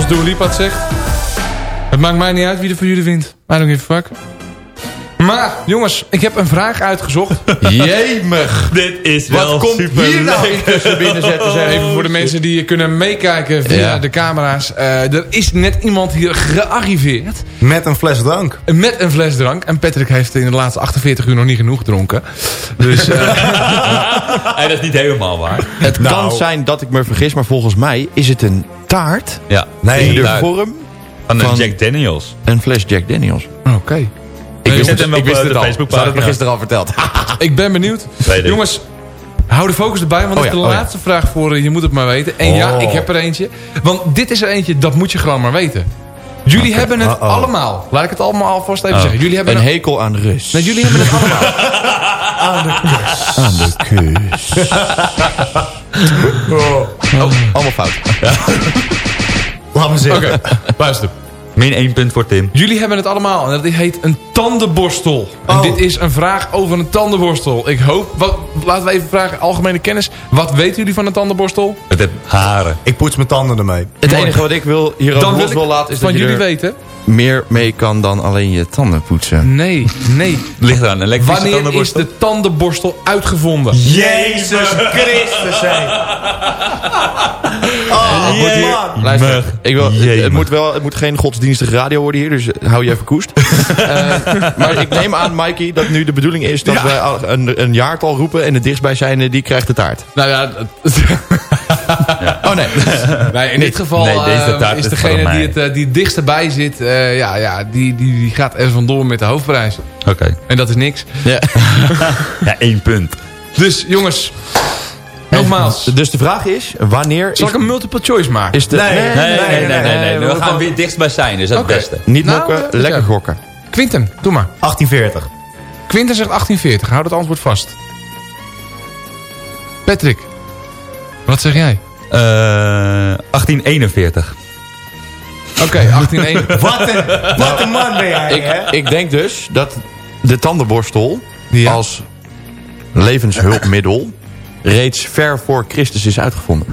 [SPEAKER 5] zoals Dua Lipa zegt. Het maakt mij niet uit wie er voor jullie wint. I don't give a fuck. Maar, jongens, ik heb een vraag uitgezocht. [LAUGHS]
[SPEAKER 6] Jemig.
[SPEAKER 8] Dit is
[SPEAKER 6] Wat
[SPEAKER 8] wel
[SPEAKER 6] komt
[SPEAKER 8] super
[SPEAKER 6] hier nou intussen binnen zetten? Zeg.
[SPEAKER 5] Even voor de mensen die kunnen meekijken via
[SPEAKER 6] Ja.
[SPEAKER 5] de camera's. Eh, er is net iemand hier gearriveerd.
[SPEAKER 7] Met een fles drank.
[SPEAKER 5] Met een fles drank. En Patrick heeft in de laatste 48 uur nog niet genoeg gedronken. Dus eh, [LAUGHS]
[SPEAKER 8] Hey, dat is niet helemaal waar.
[SPEAKER 6] Het
[SPEAKER 7] Nou.
[SPEAKER 6] kan zijn dat ik me vergis, maar volgens mij is het een taart
[SPEAKER 8] Ja.
[SPEAKER 7] Nee,
[SPEAKER 6] in de vorm
[SPEAKER 8] Van een
[SPEAKER 6] van-
[SPEAKER 8] Jack Daniels.
[SPEAKER 6] een fles Jack Daniels.
[SPEAKER 5] oké.
[SPEAKER 6] Ik
[SPEAKER 8] wist het hem
[SPEAKER 6] ik
[SPEAKER 8] op,
[SPEAKER 6] wist
[SPEAKER 8] eh,
[SPEAKER 6] het
[SPEAKER 8] de
[SPEAKER 6] al. Ze hadden het me gisteren al verteld. [LAUGHS]
[SPEAKER 5] Ik ben benieuwd.
[SPEAKER 8] Ik.
[SPEAKER 5] Jongens, hou de focus erbij, want dat
[SPEAKER 6] Oh
[SPEAKER 5] is de
[SPEAKER 6] oh ja.
[SPEAKER 5] laatste vraag voor eh, Je moet het maar weten. En ja,
[SPEAKER 7] Oh.
[SPEAKER 5] ik heb er eentje. Want dit is er eentje, dat moet je gewoon maar weten. Jullie hebben het allemaal. Laat ik het allemaal alvast even
[SPEAKER 8] Oh.
[SPEAKER 5] zeggen. Jullie hebben
[SPEAKER 6] Een
[SPEAKER 5] een,
[SPEAKER 6] hekel aan rust.
[SPEAKER 5] nee, jullie hebben het allemaal. [LAUGHS]
[SPEAKER 6] Aan de kus. Oh, allemaal fout.
[SPEAKER 7] Laat me zitten.
[SPEAKER 5] Oké, luister.
[SPEAKER 8] Min één punt voor Tim.
[SPEAKER 5] Jullie hebben het allemaal. En dat heet een tandenborstel. En
[SPEAKER 7] Oh.
[SPEAKER 5] dit is een vraag over een tandenborstel. Ik hoop... Wat, laten we even vragen, algemene kennis. Wat weten jullie van een tandenborstel?
[SPEAKER 8] Het heeft haren.
[SPEAKER 7] Ik poets mijn tanden ermee.
[SPEAKER 6] Het
[SPEAKER 5] Mooi.
[SPEAKER 6] enige wat ik wil hierover
[SPEAKER 5] wil
[SPEAKER 6] los
[SPEAKER 5] ik
[SPEAKER 6] wil laten is
[SPEAKER 5] van
[SPEAKER 6] dat
[SPEAKER 5] jullie
[SPEAKER 6] er
[SPEAKER 5] weten.
[SPEAKER 6] Meer mee kan dan alleen je tanden poetsen.
[SPEAKER 5] Nee, nee.
[SPEAKER 8] Ligt. Een elektrische
[SPEAKER 5] Wanneer is de tandenborstel uitgevonden?
[SPEAKER 7] Jezus Christus, hé. [LAUGHS] Oh, man.
[SPEAKER 6] Luister, ik wil, het, moet wel, het moet geen godsdienstige radio worden hier, dus hou je even koest. [LAUGHS] Eh, maar ik neem aan, Mikey, dat nu de bedoeling is dat wij al een, een jaartal roepen en de dichtstbijzijnde die krijgt de taart.
[SPEAKER 5] Nou ja, [LAUGHS]
[SPEAKER 6] Oh nee. [LAUGHS]
[SPEAKER 5] nee, in dit geval
[SPEAKER 8] Nee,
[SPEAKER 5] eh, is degene die het, eh, die het dichtst erbij zit, eh, ja, ja, die, die, die gaat er vandoor met de hoofdprijs.
[SPEAKER 8] Oké.
[SPEAKER 5] En dat is niks.
[SPEAKER 6] Ja. [LAUGHS]
[SPEAKER 8] Ja, één punt.
[SPEAKER 5] Dus jongens, nogmaals.
[SPEAKER 6] Dus de vraag is, wanneer
[SPEAKER 5] Zal
[SPEAKER 6] is,
[SPEAKER 5] ik een multiple choice maken?
[SPEAKER 6] is de...
[SPEAKER 7] Nee.
[SPEAKER 8] Nee, nee, nee. nee, nee,
[SPEAKER 6] nee,
[SPEAKER 8] We
[SPEAKER 6] we
[SPEAKER 8] gaan weer dichtst bij zijn, dus dat het beste.
[SPEAKER 6] Niet
[SPEAKER 5] Nou,
[SPEAKER 6] lekker gokken.
[SPEAKER 5] Quinten, doe maar.
[SPEAKER 7] 1840.
[SPEAKER 5] Quinten zegt 1840. Houd het antwoord vast. Patrick, wat zeg jij?
[SPEAKER 8] Eh 1841.
[SPEAKER 5] Oké, [LAUGHS] 1841.
[SPEAKER 7] Wat een, wat een man ben jij, hè?
[SPEAKER 6] Ik, ik denk dus dat de tandenborstel
[SPEAKER 5] Ja.
[SPEAKER 6] als levenshulpmiddel reeds ver voor Christus is uitgevonden.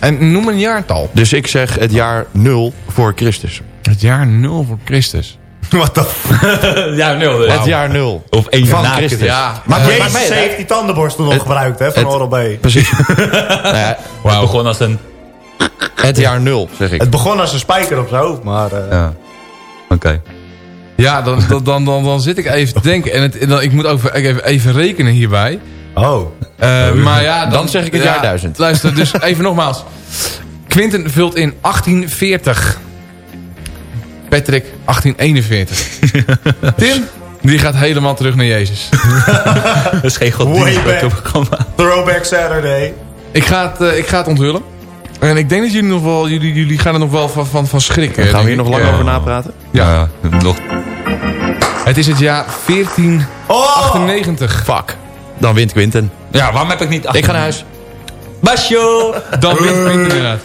[SPEAKER 5] En noem een jaartal.
[SPEAKER 6] Dus ik zeg het jaar 0 voor Christus.
[SPEAKER 5] Het jaar 0 voor Christus. [LAUGHS]
[SPEAKER 7] Wat de [LAUGHS]
[SPEAKER 8] ja, nul. dus.
[SPEAKER 6] Het jaar nul.
[SPEAKER 8] Of één
[SPEAKER 6] Van
[SPEAKER 8] na
[SPEAKER 6] Christus.
[SPEAKER 8] Ja.
[SPEAKER 6] Maar,
[SPEAKER 7] Jezus
[SPEAKER 6] maar, maar,
[SPEAKER 7] heeft die tandenborstel nog
[SPEAKER 6] Het-
[SPEAKER 7] gebruikt, hè, van
[SPEAKER 6] het-
[SPEAKER 7] Oral B.
[SPEAKER 6] Precies. [LAUGHS] nou ja,
[SPEAKER 8] Het begon als een...
[SPEAKER 6] het jaar nul, zeg ik.
[SPEAKER 7] Het begon als een spijker op zijn hoofd, maar... eh,
[SPEAKER 8] Ja. Oké.
[SPEAKER 5] Ja, dan, dan, dan, dan, dan zit ik even te denken. En, het, en dan, ik moet ook even, even rekenen hierbij.
[SPEAKER 7] Oh.
[SPEAKER 5] Eh, maar ja, dan,
[SPEAKER 6] Dan zeg ik het
[SPEAKER 5] ja,
[SPEAKER 6] jaar duizend.
[SPEAKER 5] Luister, dus even nogmaals. Quinten vult in 1840. Patrick 1841. [LAUGHS] Tim, die gaat helemaal terug naar Jezus. [LAUGHS]
[SPEAKER 8] Dat is geen programma.
[SPEAKER 7] Throwback Saturday.
[SPEAKER 5] Ik ga het, eh, ik ga het onthullen. En ik denk dat jullie nog wel, jullie, jullie gaan er nog wel van, van, van schrikken.
[SPEAKER 6] Gaan we hier nog lang over napraten?
[SPEAKER 5] Ja.
[SPEAKER 8] nog.
[SPEAKER 5] Het is het jaar 1498.
[SPEAKER 6] Fuck. Dan wint Quinten.
[SPEAKER 8] Ja, waarom heb ik niet...
[SPEAKER 6] Ik ga naar huis.
[SPEAKER 8] Basjo!
[SPEAKER 5] Dan wint Quinten inderdaad.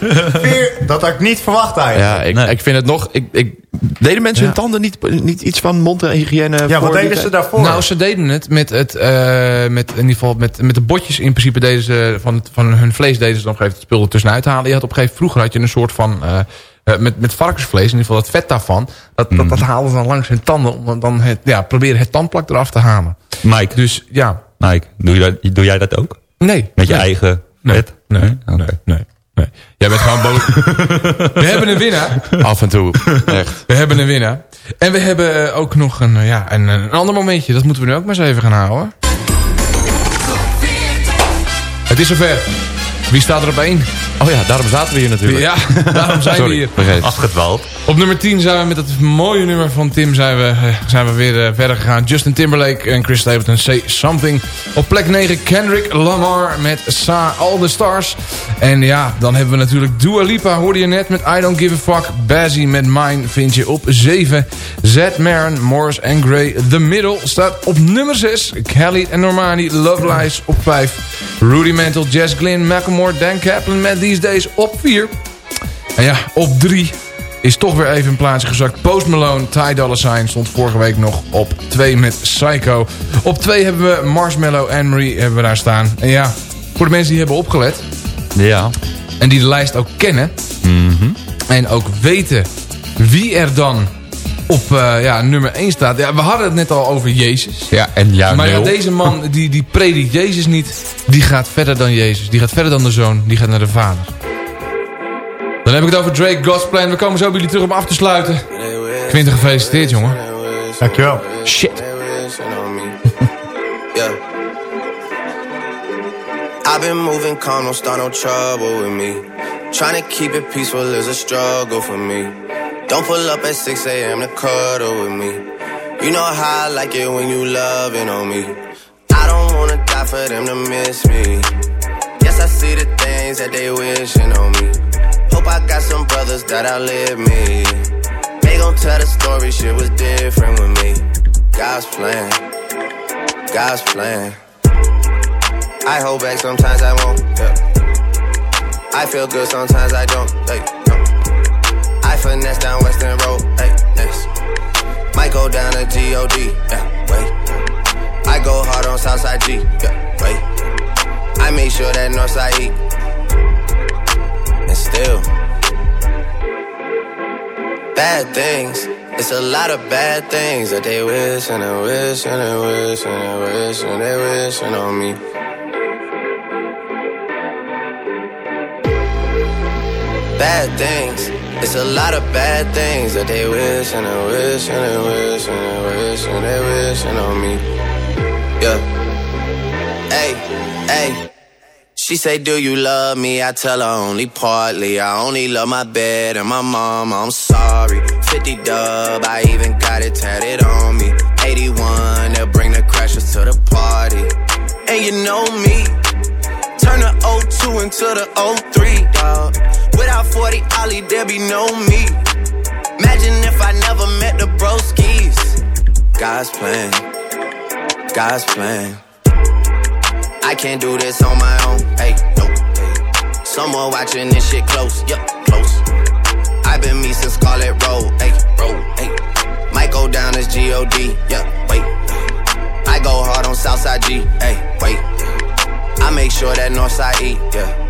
[SPEAKER 7] Dat had ik niet verwacht eigenlijk.
[SPEAKER 6] Ja, ik,
[SPEAKER 8] Nee.
[SPEAKER 6] ik vind het nog... Ik, ik, deden mensen hun tanden niet, niet iets van mondhygiëne
[SPEAKER 7] Ja,
[SPEAKER 6] voor
[SPEAKER 7] wat deden ze daarvoor?
[SPEAKER 5] Nou, ze deden het met het, eh, met, in ieder geval met, met de botjes. In principe deden ze van, het, van hun vlees deden ze dan op een gegeven moment het spul er tussenuit halen. Je had op een gegeven vroeger had je een soort van, eh, eh, met, met varkensvlees, in ieder geval het vet daarvan. Dat, dat, dat haalden ze dan langs hun tanden om dan het, ja, proberen het tandplak eraf te halen.
[SPEAKER 8] Mike,
[SPEAKER 5] Dus ja,
[SPEAKER 8] Mike doe, je dat, doe jij dat ook?
[SPEAKER 5] nee.
[SPEAKER 8] Met je
[SPEAKER 5] nee,
[SPEAKER 8] eigen vet?
[SPEAKER 5] nee, nee, nee, nee. Jij bent gewoon boos. [LAUGHS] We hebben een winnaar.
[SPEAKER 6] Af en toe. Echt.
[SPEAKER 5] We hebben een winnaar. En we hebben eh, ook nog een, eh, ja, een, een ander momentje. Dat moeten we nu ook maar eens even gaan houden. Het is zover. Wie staat er op één?
[SPEAKER 6] Oh ja, daarom zaten we hier natuurlijk.
[SPEAKER 5] Ja, [LAUGHS] daarom zijn we hier.
[SPEAKER 6] vergeet.
[SPEAKER 8] Afgedwaald.
[SPEAKER 5] Op nummer 10 zijn we met het mooie nummer van Tim zijn we, eh, zijn we weer eh, verder gegaan. Justin Timberlake en Chris Stapleton, Say Something. Op plek 9 Kendrick Lamar met Sa All The Stars. En ja, dan hebben we natuurlijk Dua Lipa, hoorde je net met I Don't Give A Fuck. Bazzy met Mine vind je op 7. Zed Maron, Morris and Gray, The Middle staat op nummer 6. Kelly en Normani, Love Lies op 5. Rudimental, Jess Glynn, Macklemore, Dan Kaplan met These Days op 4. En ja, op 3 is toch weer even een plaatsje gezakt. Post Malone, Ty Dolla Sign stond vorige week nog op 2 met Psycho. Op 2 hebben we Marshmallow en Marie hebben we daar staan. En ja, voor de mensen die hebben opgelet
[SPEAKER 8] Ja.
[SPEAKER 5] en die de lijst ook kennen... en ook weten wie er dan op eh, ja, nummer 1 staat. Ja, we hadden het net al over Jezus.
[SPEAKER 8] Ja, en ja,
[SPEAKER 5] Maar ja, deze man die, die predikt Jezus niet. Die gaat verder dan Jezus. Die gaat verder dan de zoon. Die gaat naar de vader. Dan heb ik het over Drake, God's Plan. We komen zo bij jullie terug om af te sluiten. Quinten, gefeliciteerd, jongen.
[SPEAKER 7] Dankjewel.
[SPEAKER 5] Shit. [LAUGHS]
[SPEAKER 14] I've been moving calm, don't start no trouble with me. Trying to keep it peaceful is a struggle for me. Don't pull up at 6 a.m. to cuddle with me. You know how I like it when you loving on me. I don't wanna die for them to miss me. Yes, I see the things that they wishing on me. Hope I got some brothers that outlive me. They gon' tell the story, shit was different with me. God's plan, God's plan. I hold back, sometimes I won't. Yeah. I feel good, sometimes I don't. No. Finesse down Western Road. Hey, next. Might go down to God. Yeah, wait. I go hard on Southside G. Yeah, wait. I make sure that Northside eat. And still, bad things. It's a lot of bad things that they wish and they wish and they wish and they wish and they wishing on me. Bad things. It's a lot of bad things that they wish and they wish and they wish and they wish and they wishing on me. Yeah. Hey, hey. She say, Do you love me? I tell her only partly. I only love my bed and my mom. I'm sorry. 50 dub, I even got it tatted on me. 81, they'll bring the crashers to the party. And you know me. Turn the 02 into the 03, dog. Without 40 Ollie, there be no me. Imagine if I never met the broskies. God's plan, God's plan. I can't do this on my own. Hey, no. Someone watching this shit close. Yup, close. I've been me since Scarlet Road. Hey, road. Hey. Might go down as God. Yeah, wait. I go hard on Southside G. Hey, wait. I make sure that Northside eat. Yeah.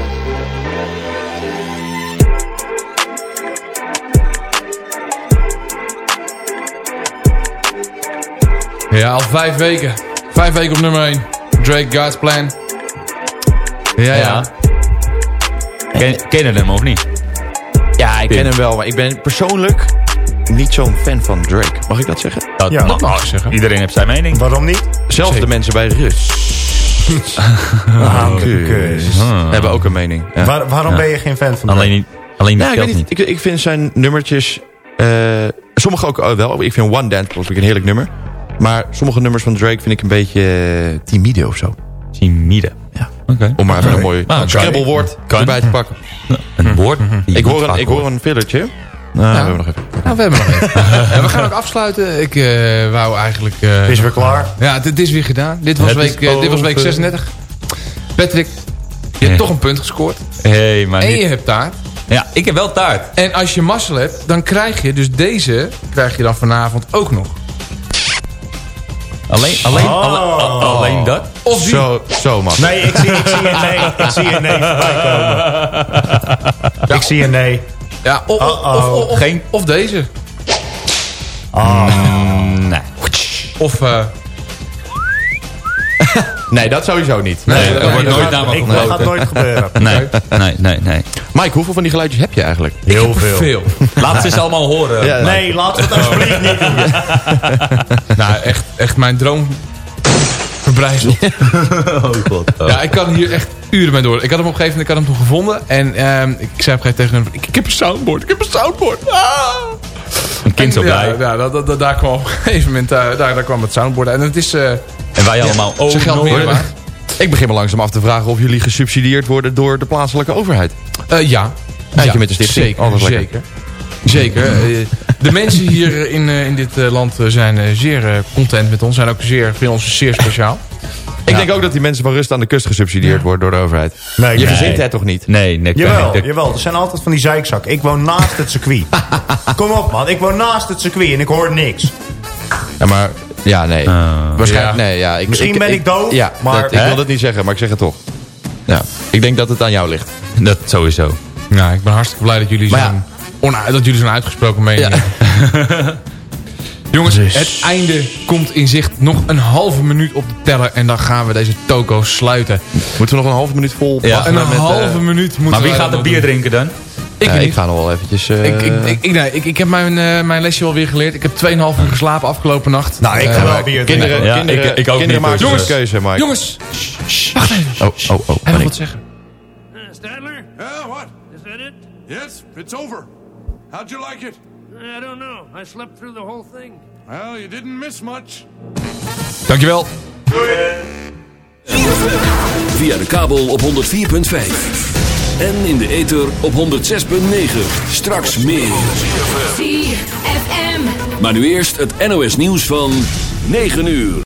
[SPEAKER 5] Ja, al vijf weken. Vijf weken op nummer 1. Drake, God's Plan. Ja, ja.
[SPEAKER 8] Ja. Ken, ken je hem of niet?
[SPEAKER 6] Ja, ik ken hem wel, maar ik ben persoonlijk niet zo'n fan van Drake. Mag ik dat zeggen?
[SPEAKER 8] Dat,
[SPEAKER 7] Ja.
[SPEAKER 8] dat mag ik zeggen. Iedereen heeft zijn mening.
[SPEAKER 7] Waarom niet?
[SPEAKER 6] Zelfs de mensen bij Rus
[SPEAKER 7] kus. [LAUGHS]
[SPEAKER 6] hebben ook een mening. Ja.
[SPEAKER 7] Waar- waarom
[SPEAKER 8] Ja.
[SPEAKER 7] ben je geen fan van
[SPEAKER 8] Alleen niet, alleen geld
[SPEAKER 6] niet.
[SPEAKER 8] niet.
[SPEAKER 6] Ik, ik vind zijn nummertjes... eh, sommige ook eh, wel. Ik vind One Dance Plus een heerlijk nummer. Maar sommige nummers van Drake vind ik een beetje eh, timide of zo.
[SPEAKER 8] Timide.
[SPEAKER 6] Ja.
[SPEAKER 8] Oké.
[SPEAKER 6] Om maar even een mooi
[SPEAKER 8] Nou,
[SPEAKER 6] erbij te pakken.
[SPEAKER 8] Een woord die
[SPEAKER 6] Ik hoor een, ik hoor een fillertje. Nou, we hebben nog even.
[SPEAKER 5] Nou, we hebben nog even. [LAUGHS] Ja, we gaan ook afsluiten. Ik eh, wou eigenlijk... eh,
[SPEAKER 7] Het is weer klaar.
[SPEAKER 5] Ja, het, het is weer gedaan. Dit was,
[SPEAKER 8] Het
[SPEAKER 5] week, dit was week
[SPEAKER 8] over.
[SPEAKER 5] 36. Patrick, je hebt
[SPEAKER 8] Ja.
[SPEAKER 5] toch een punt gescoord.
[SPEAKER 8] Hey, maar
[SPEAKER 5] En
[SPEAKER 8] niet-
[SPEAKER 5] je hebt taart.
[SPEAKER 8] Ja, ik heb wel taart.
[SPEAKER 5] En als je mazzel hebt, dan krijg je dus deze... krijg je dan vanavond ook nog.
[SPEAKER 8] Alleen, alleen,
[SPEAKER 7] Oh.
[SPEAKER 8] alle- a- alleen dat?
[SPEAKER 5] Of die.
[SPEAKER 6] Zo, zo man.
[SPEAKER 7] Nee, ik zie, ik zie een nee. Ik zie een nee voorbij komen. Ik zie een nee.
[SPEAKER 5] Ja, of,
[SPEAKER 8] Geen-
[SPEAKER 5] of deze.
[SPEAKER 8] Nee.
[SPEAKER 5] Of... eh, [LAUGHS]
[SPEAKER 6] Nee, dat sowieso niet.
[SPEAKER 8] Nee,
[SPEAKER 5] dat
[SPEAKER 8] wordt
[SPEAKER 5] gaat-
[SPEAKER 8] nooit naar me
[SPEAKER 7] Ik, dat gaat nooit gebeuren.
[SPEAKER 8] Nee, nee, nee, nee.
[SPEAKER 6] Mike, hoeveel van die geluidjes heb je eigenlijk?
[SPEAKER 7] Heel veel.
[SPEAKER 5] veel.
[SPEAKER 8] Laat ze eens allemaal horen.
[SPEAKER 6] Ja,
[SPEAKER 7] Nee, laten we het alsjeblieft niet doen. [LAUGHS]
[SPEAKER 5] nou, echt, echt mijn droom verbrijzeld. [LAUGHS]
[SPEAKER 8] Oh god. Oh.
[SPEAKER 5] Ja, ik kan hier echt uren mee door. Ik had hem op een gegeven moment ik had hem toen gevonden. En ehm, ik zei op een gegeven moment tegen hem... Ik, ik heb een soundboard, ik heb een soundboard. Ah!
[SPEAKER 8] Een kind zo blij.
[SPEAKER 5] Ja, ja dat, dat, daar kwam op een gegeven moment daar, daar, daar kwam het soundboard. En het is... eh
[SPEAKER 8] En wij allemaal... Oh, no.
[SPEAKER 5] meer waard.
[SPEAKER 6] Ik begin me langzaam af te vragen of jullie gesubsidieerd worden door de plaatselijke overheid.
[SPEAKER 5] Eh, ja.
[SPEAKER 6] Eindje
[SPEAKER 5] ja,
[SPEAKER 6] met de stichting.
[SPEAKER 5] Zeker,
[SPEAKER 6] Alles
[SPEAKER 5] zeker. Zeker. Eh, de mensen hier in, eh, in dit eh, land zijn eh, zeer eh, content met ons. Zijn ook zeer, vinden ons zeer speciaal.
[SPEAKER 6] Ik denk ook dat die mensen van Rust aan de Kust gesubsidieerd worden door de overheid.
[SPEAKER 7] Nee,
[SPEAKER 6] Je
[SPEAKER 7] nee.
[SPEAKER 6] verzint het toch niet?
[SPEAKER 8] Nee, nee.
[SPEAKER 7] Jawel,
[SPEAKER 8] nee,
[SPEAKER 7] jawel, er zijn altijd van die zeikzak. Ik woon naast het circuit. [LAUGHS] Kom op man, ik woon naast het circuit en ik hoor niks.
[SPEAKER 6] Ja, maar... Ja, nee. Waarschijnlijk,
[SPEAKER 5] ja.
[SPEAKER 6] nee. Ja, ik,
[SPEAKER 7] Misschien ben ik doof,
[SPEAKER 6] Ja,
[SPEAKER 7] maar-
[SPEAKER 6] dat- ik wil dat niet zeggen, maar ik zeg het toch. Ja, ik denk dat het aan jou ligt.
[SPEAKER 8] Dat sowieso.
[SPEAKER 5] Nou, ik ben hartstikke blij dat jullie
[SPEAKER 6] Maar
[SPEAKER 5] zijn, dat jullie zo'n uitgesproken mening hebben. [LAUGHS] Jongens, het einde komt in zicht. Nog een halve minuut op de teller en dan gaan we deze toko sluiten.
[SPEAKER 6] Moeten we nog een halve minuut vol
[SPEAKER 8] Ja.
[SPEAKER 5] een
[SPEAKER 6] met, eh,
[SPEAKER 5] halve minuut moeten
[SPEAKER 8] Maar wie gaat er bier
[SPEAKER 5] doen.
[SPEAKER 8] drinken dan?
[SPEAKER 5] Ik,
[SPEAKER 6] ja,
[SPEAKER 5] niet.
[SPEAKER 6] ik ga nog wel eventjes... eh,
[SPEAKER 5] Ik, ik, ik, ik, nee, ik, ik heb mijn, eh, mijn lesje alweer geleerd. Ik heb 2,5 uur geslapen afgelopen nacht.
[SPEAKER 7] Nou, ik ga wel bier drinken.
[SPEAKER 6] kinderen,
[SPEAKER 8] Ja,
[SPEAKER 6] kinderen,
[SPEAKER 8] ik- ik ook
[SPEAKER 6] kinderen
[SPEAKER 8] niet,
[SPEAKER 6] maken een
[SPEAKER 8] eh,
[SPEAKER 6] keuze, Mike.
[SPEAKER 5] Jongens, wacht even.
[SPEAKER 6] Oh, oh, oh.
[SPEAKER 5] Hij wil wat zeggen.
[SPEAKER 15] Stadler? Yeah, what? Is that it? Yes, it's over. How'd you like it? I don't know. I slept through the whole thing. Well, you didn't miss much.
[SPEAKER 5] Dankjewel.
[SPEAKER 2] Via de kabel op 104.5. En in de ether op 106.9. Straks meer. Maar nu eerst het NOS nieuws van 9 uur.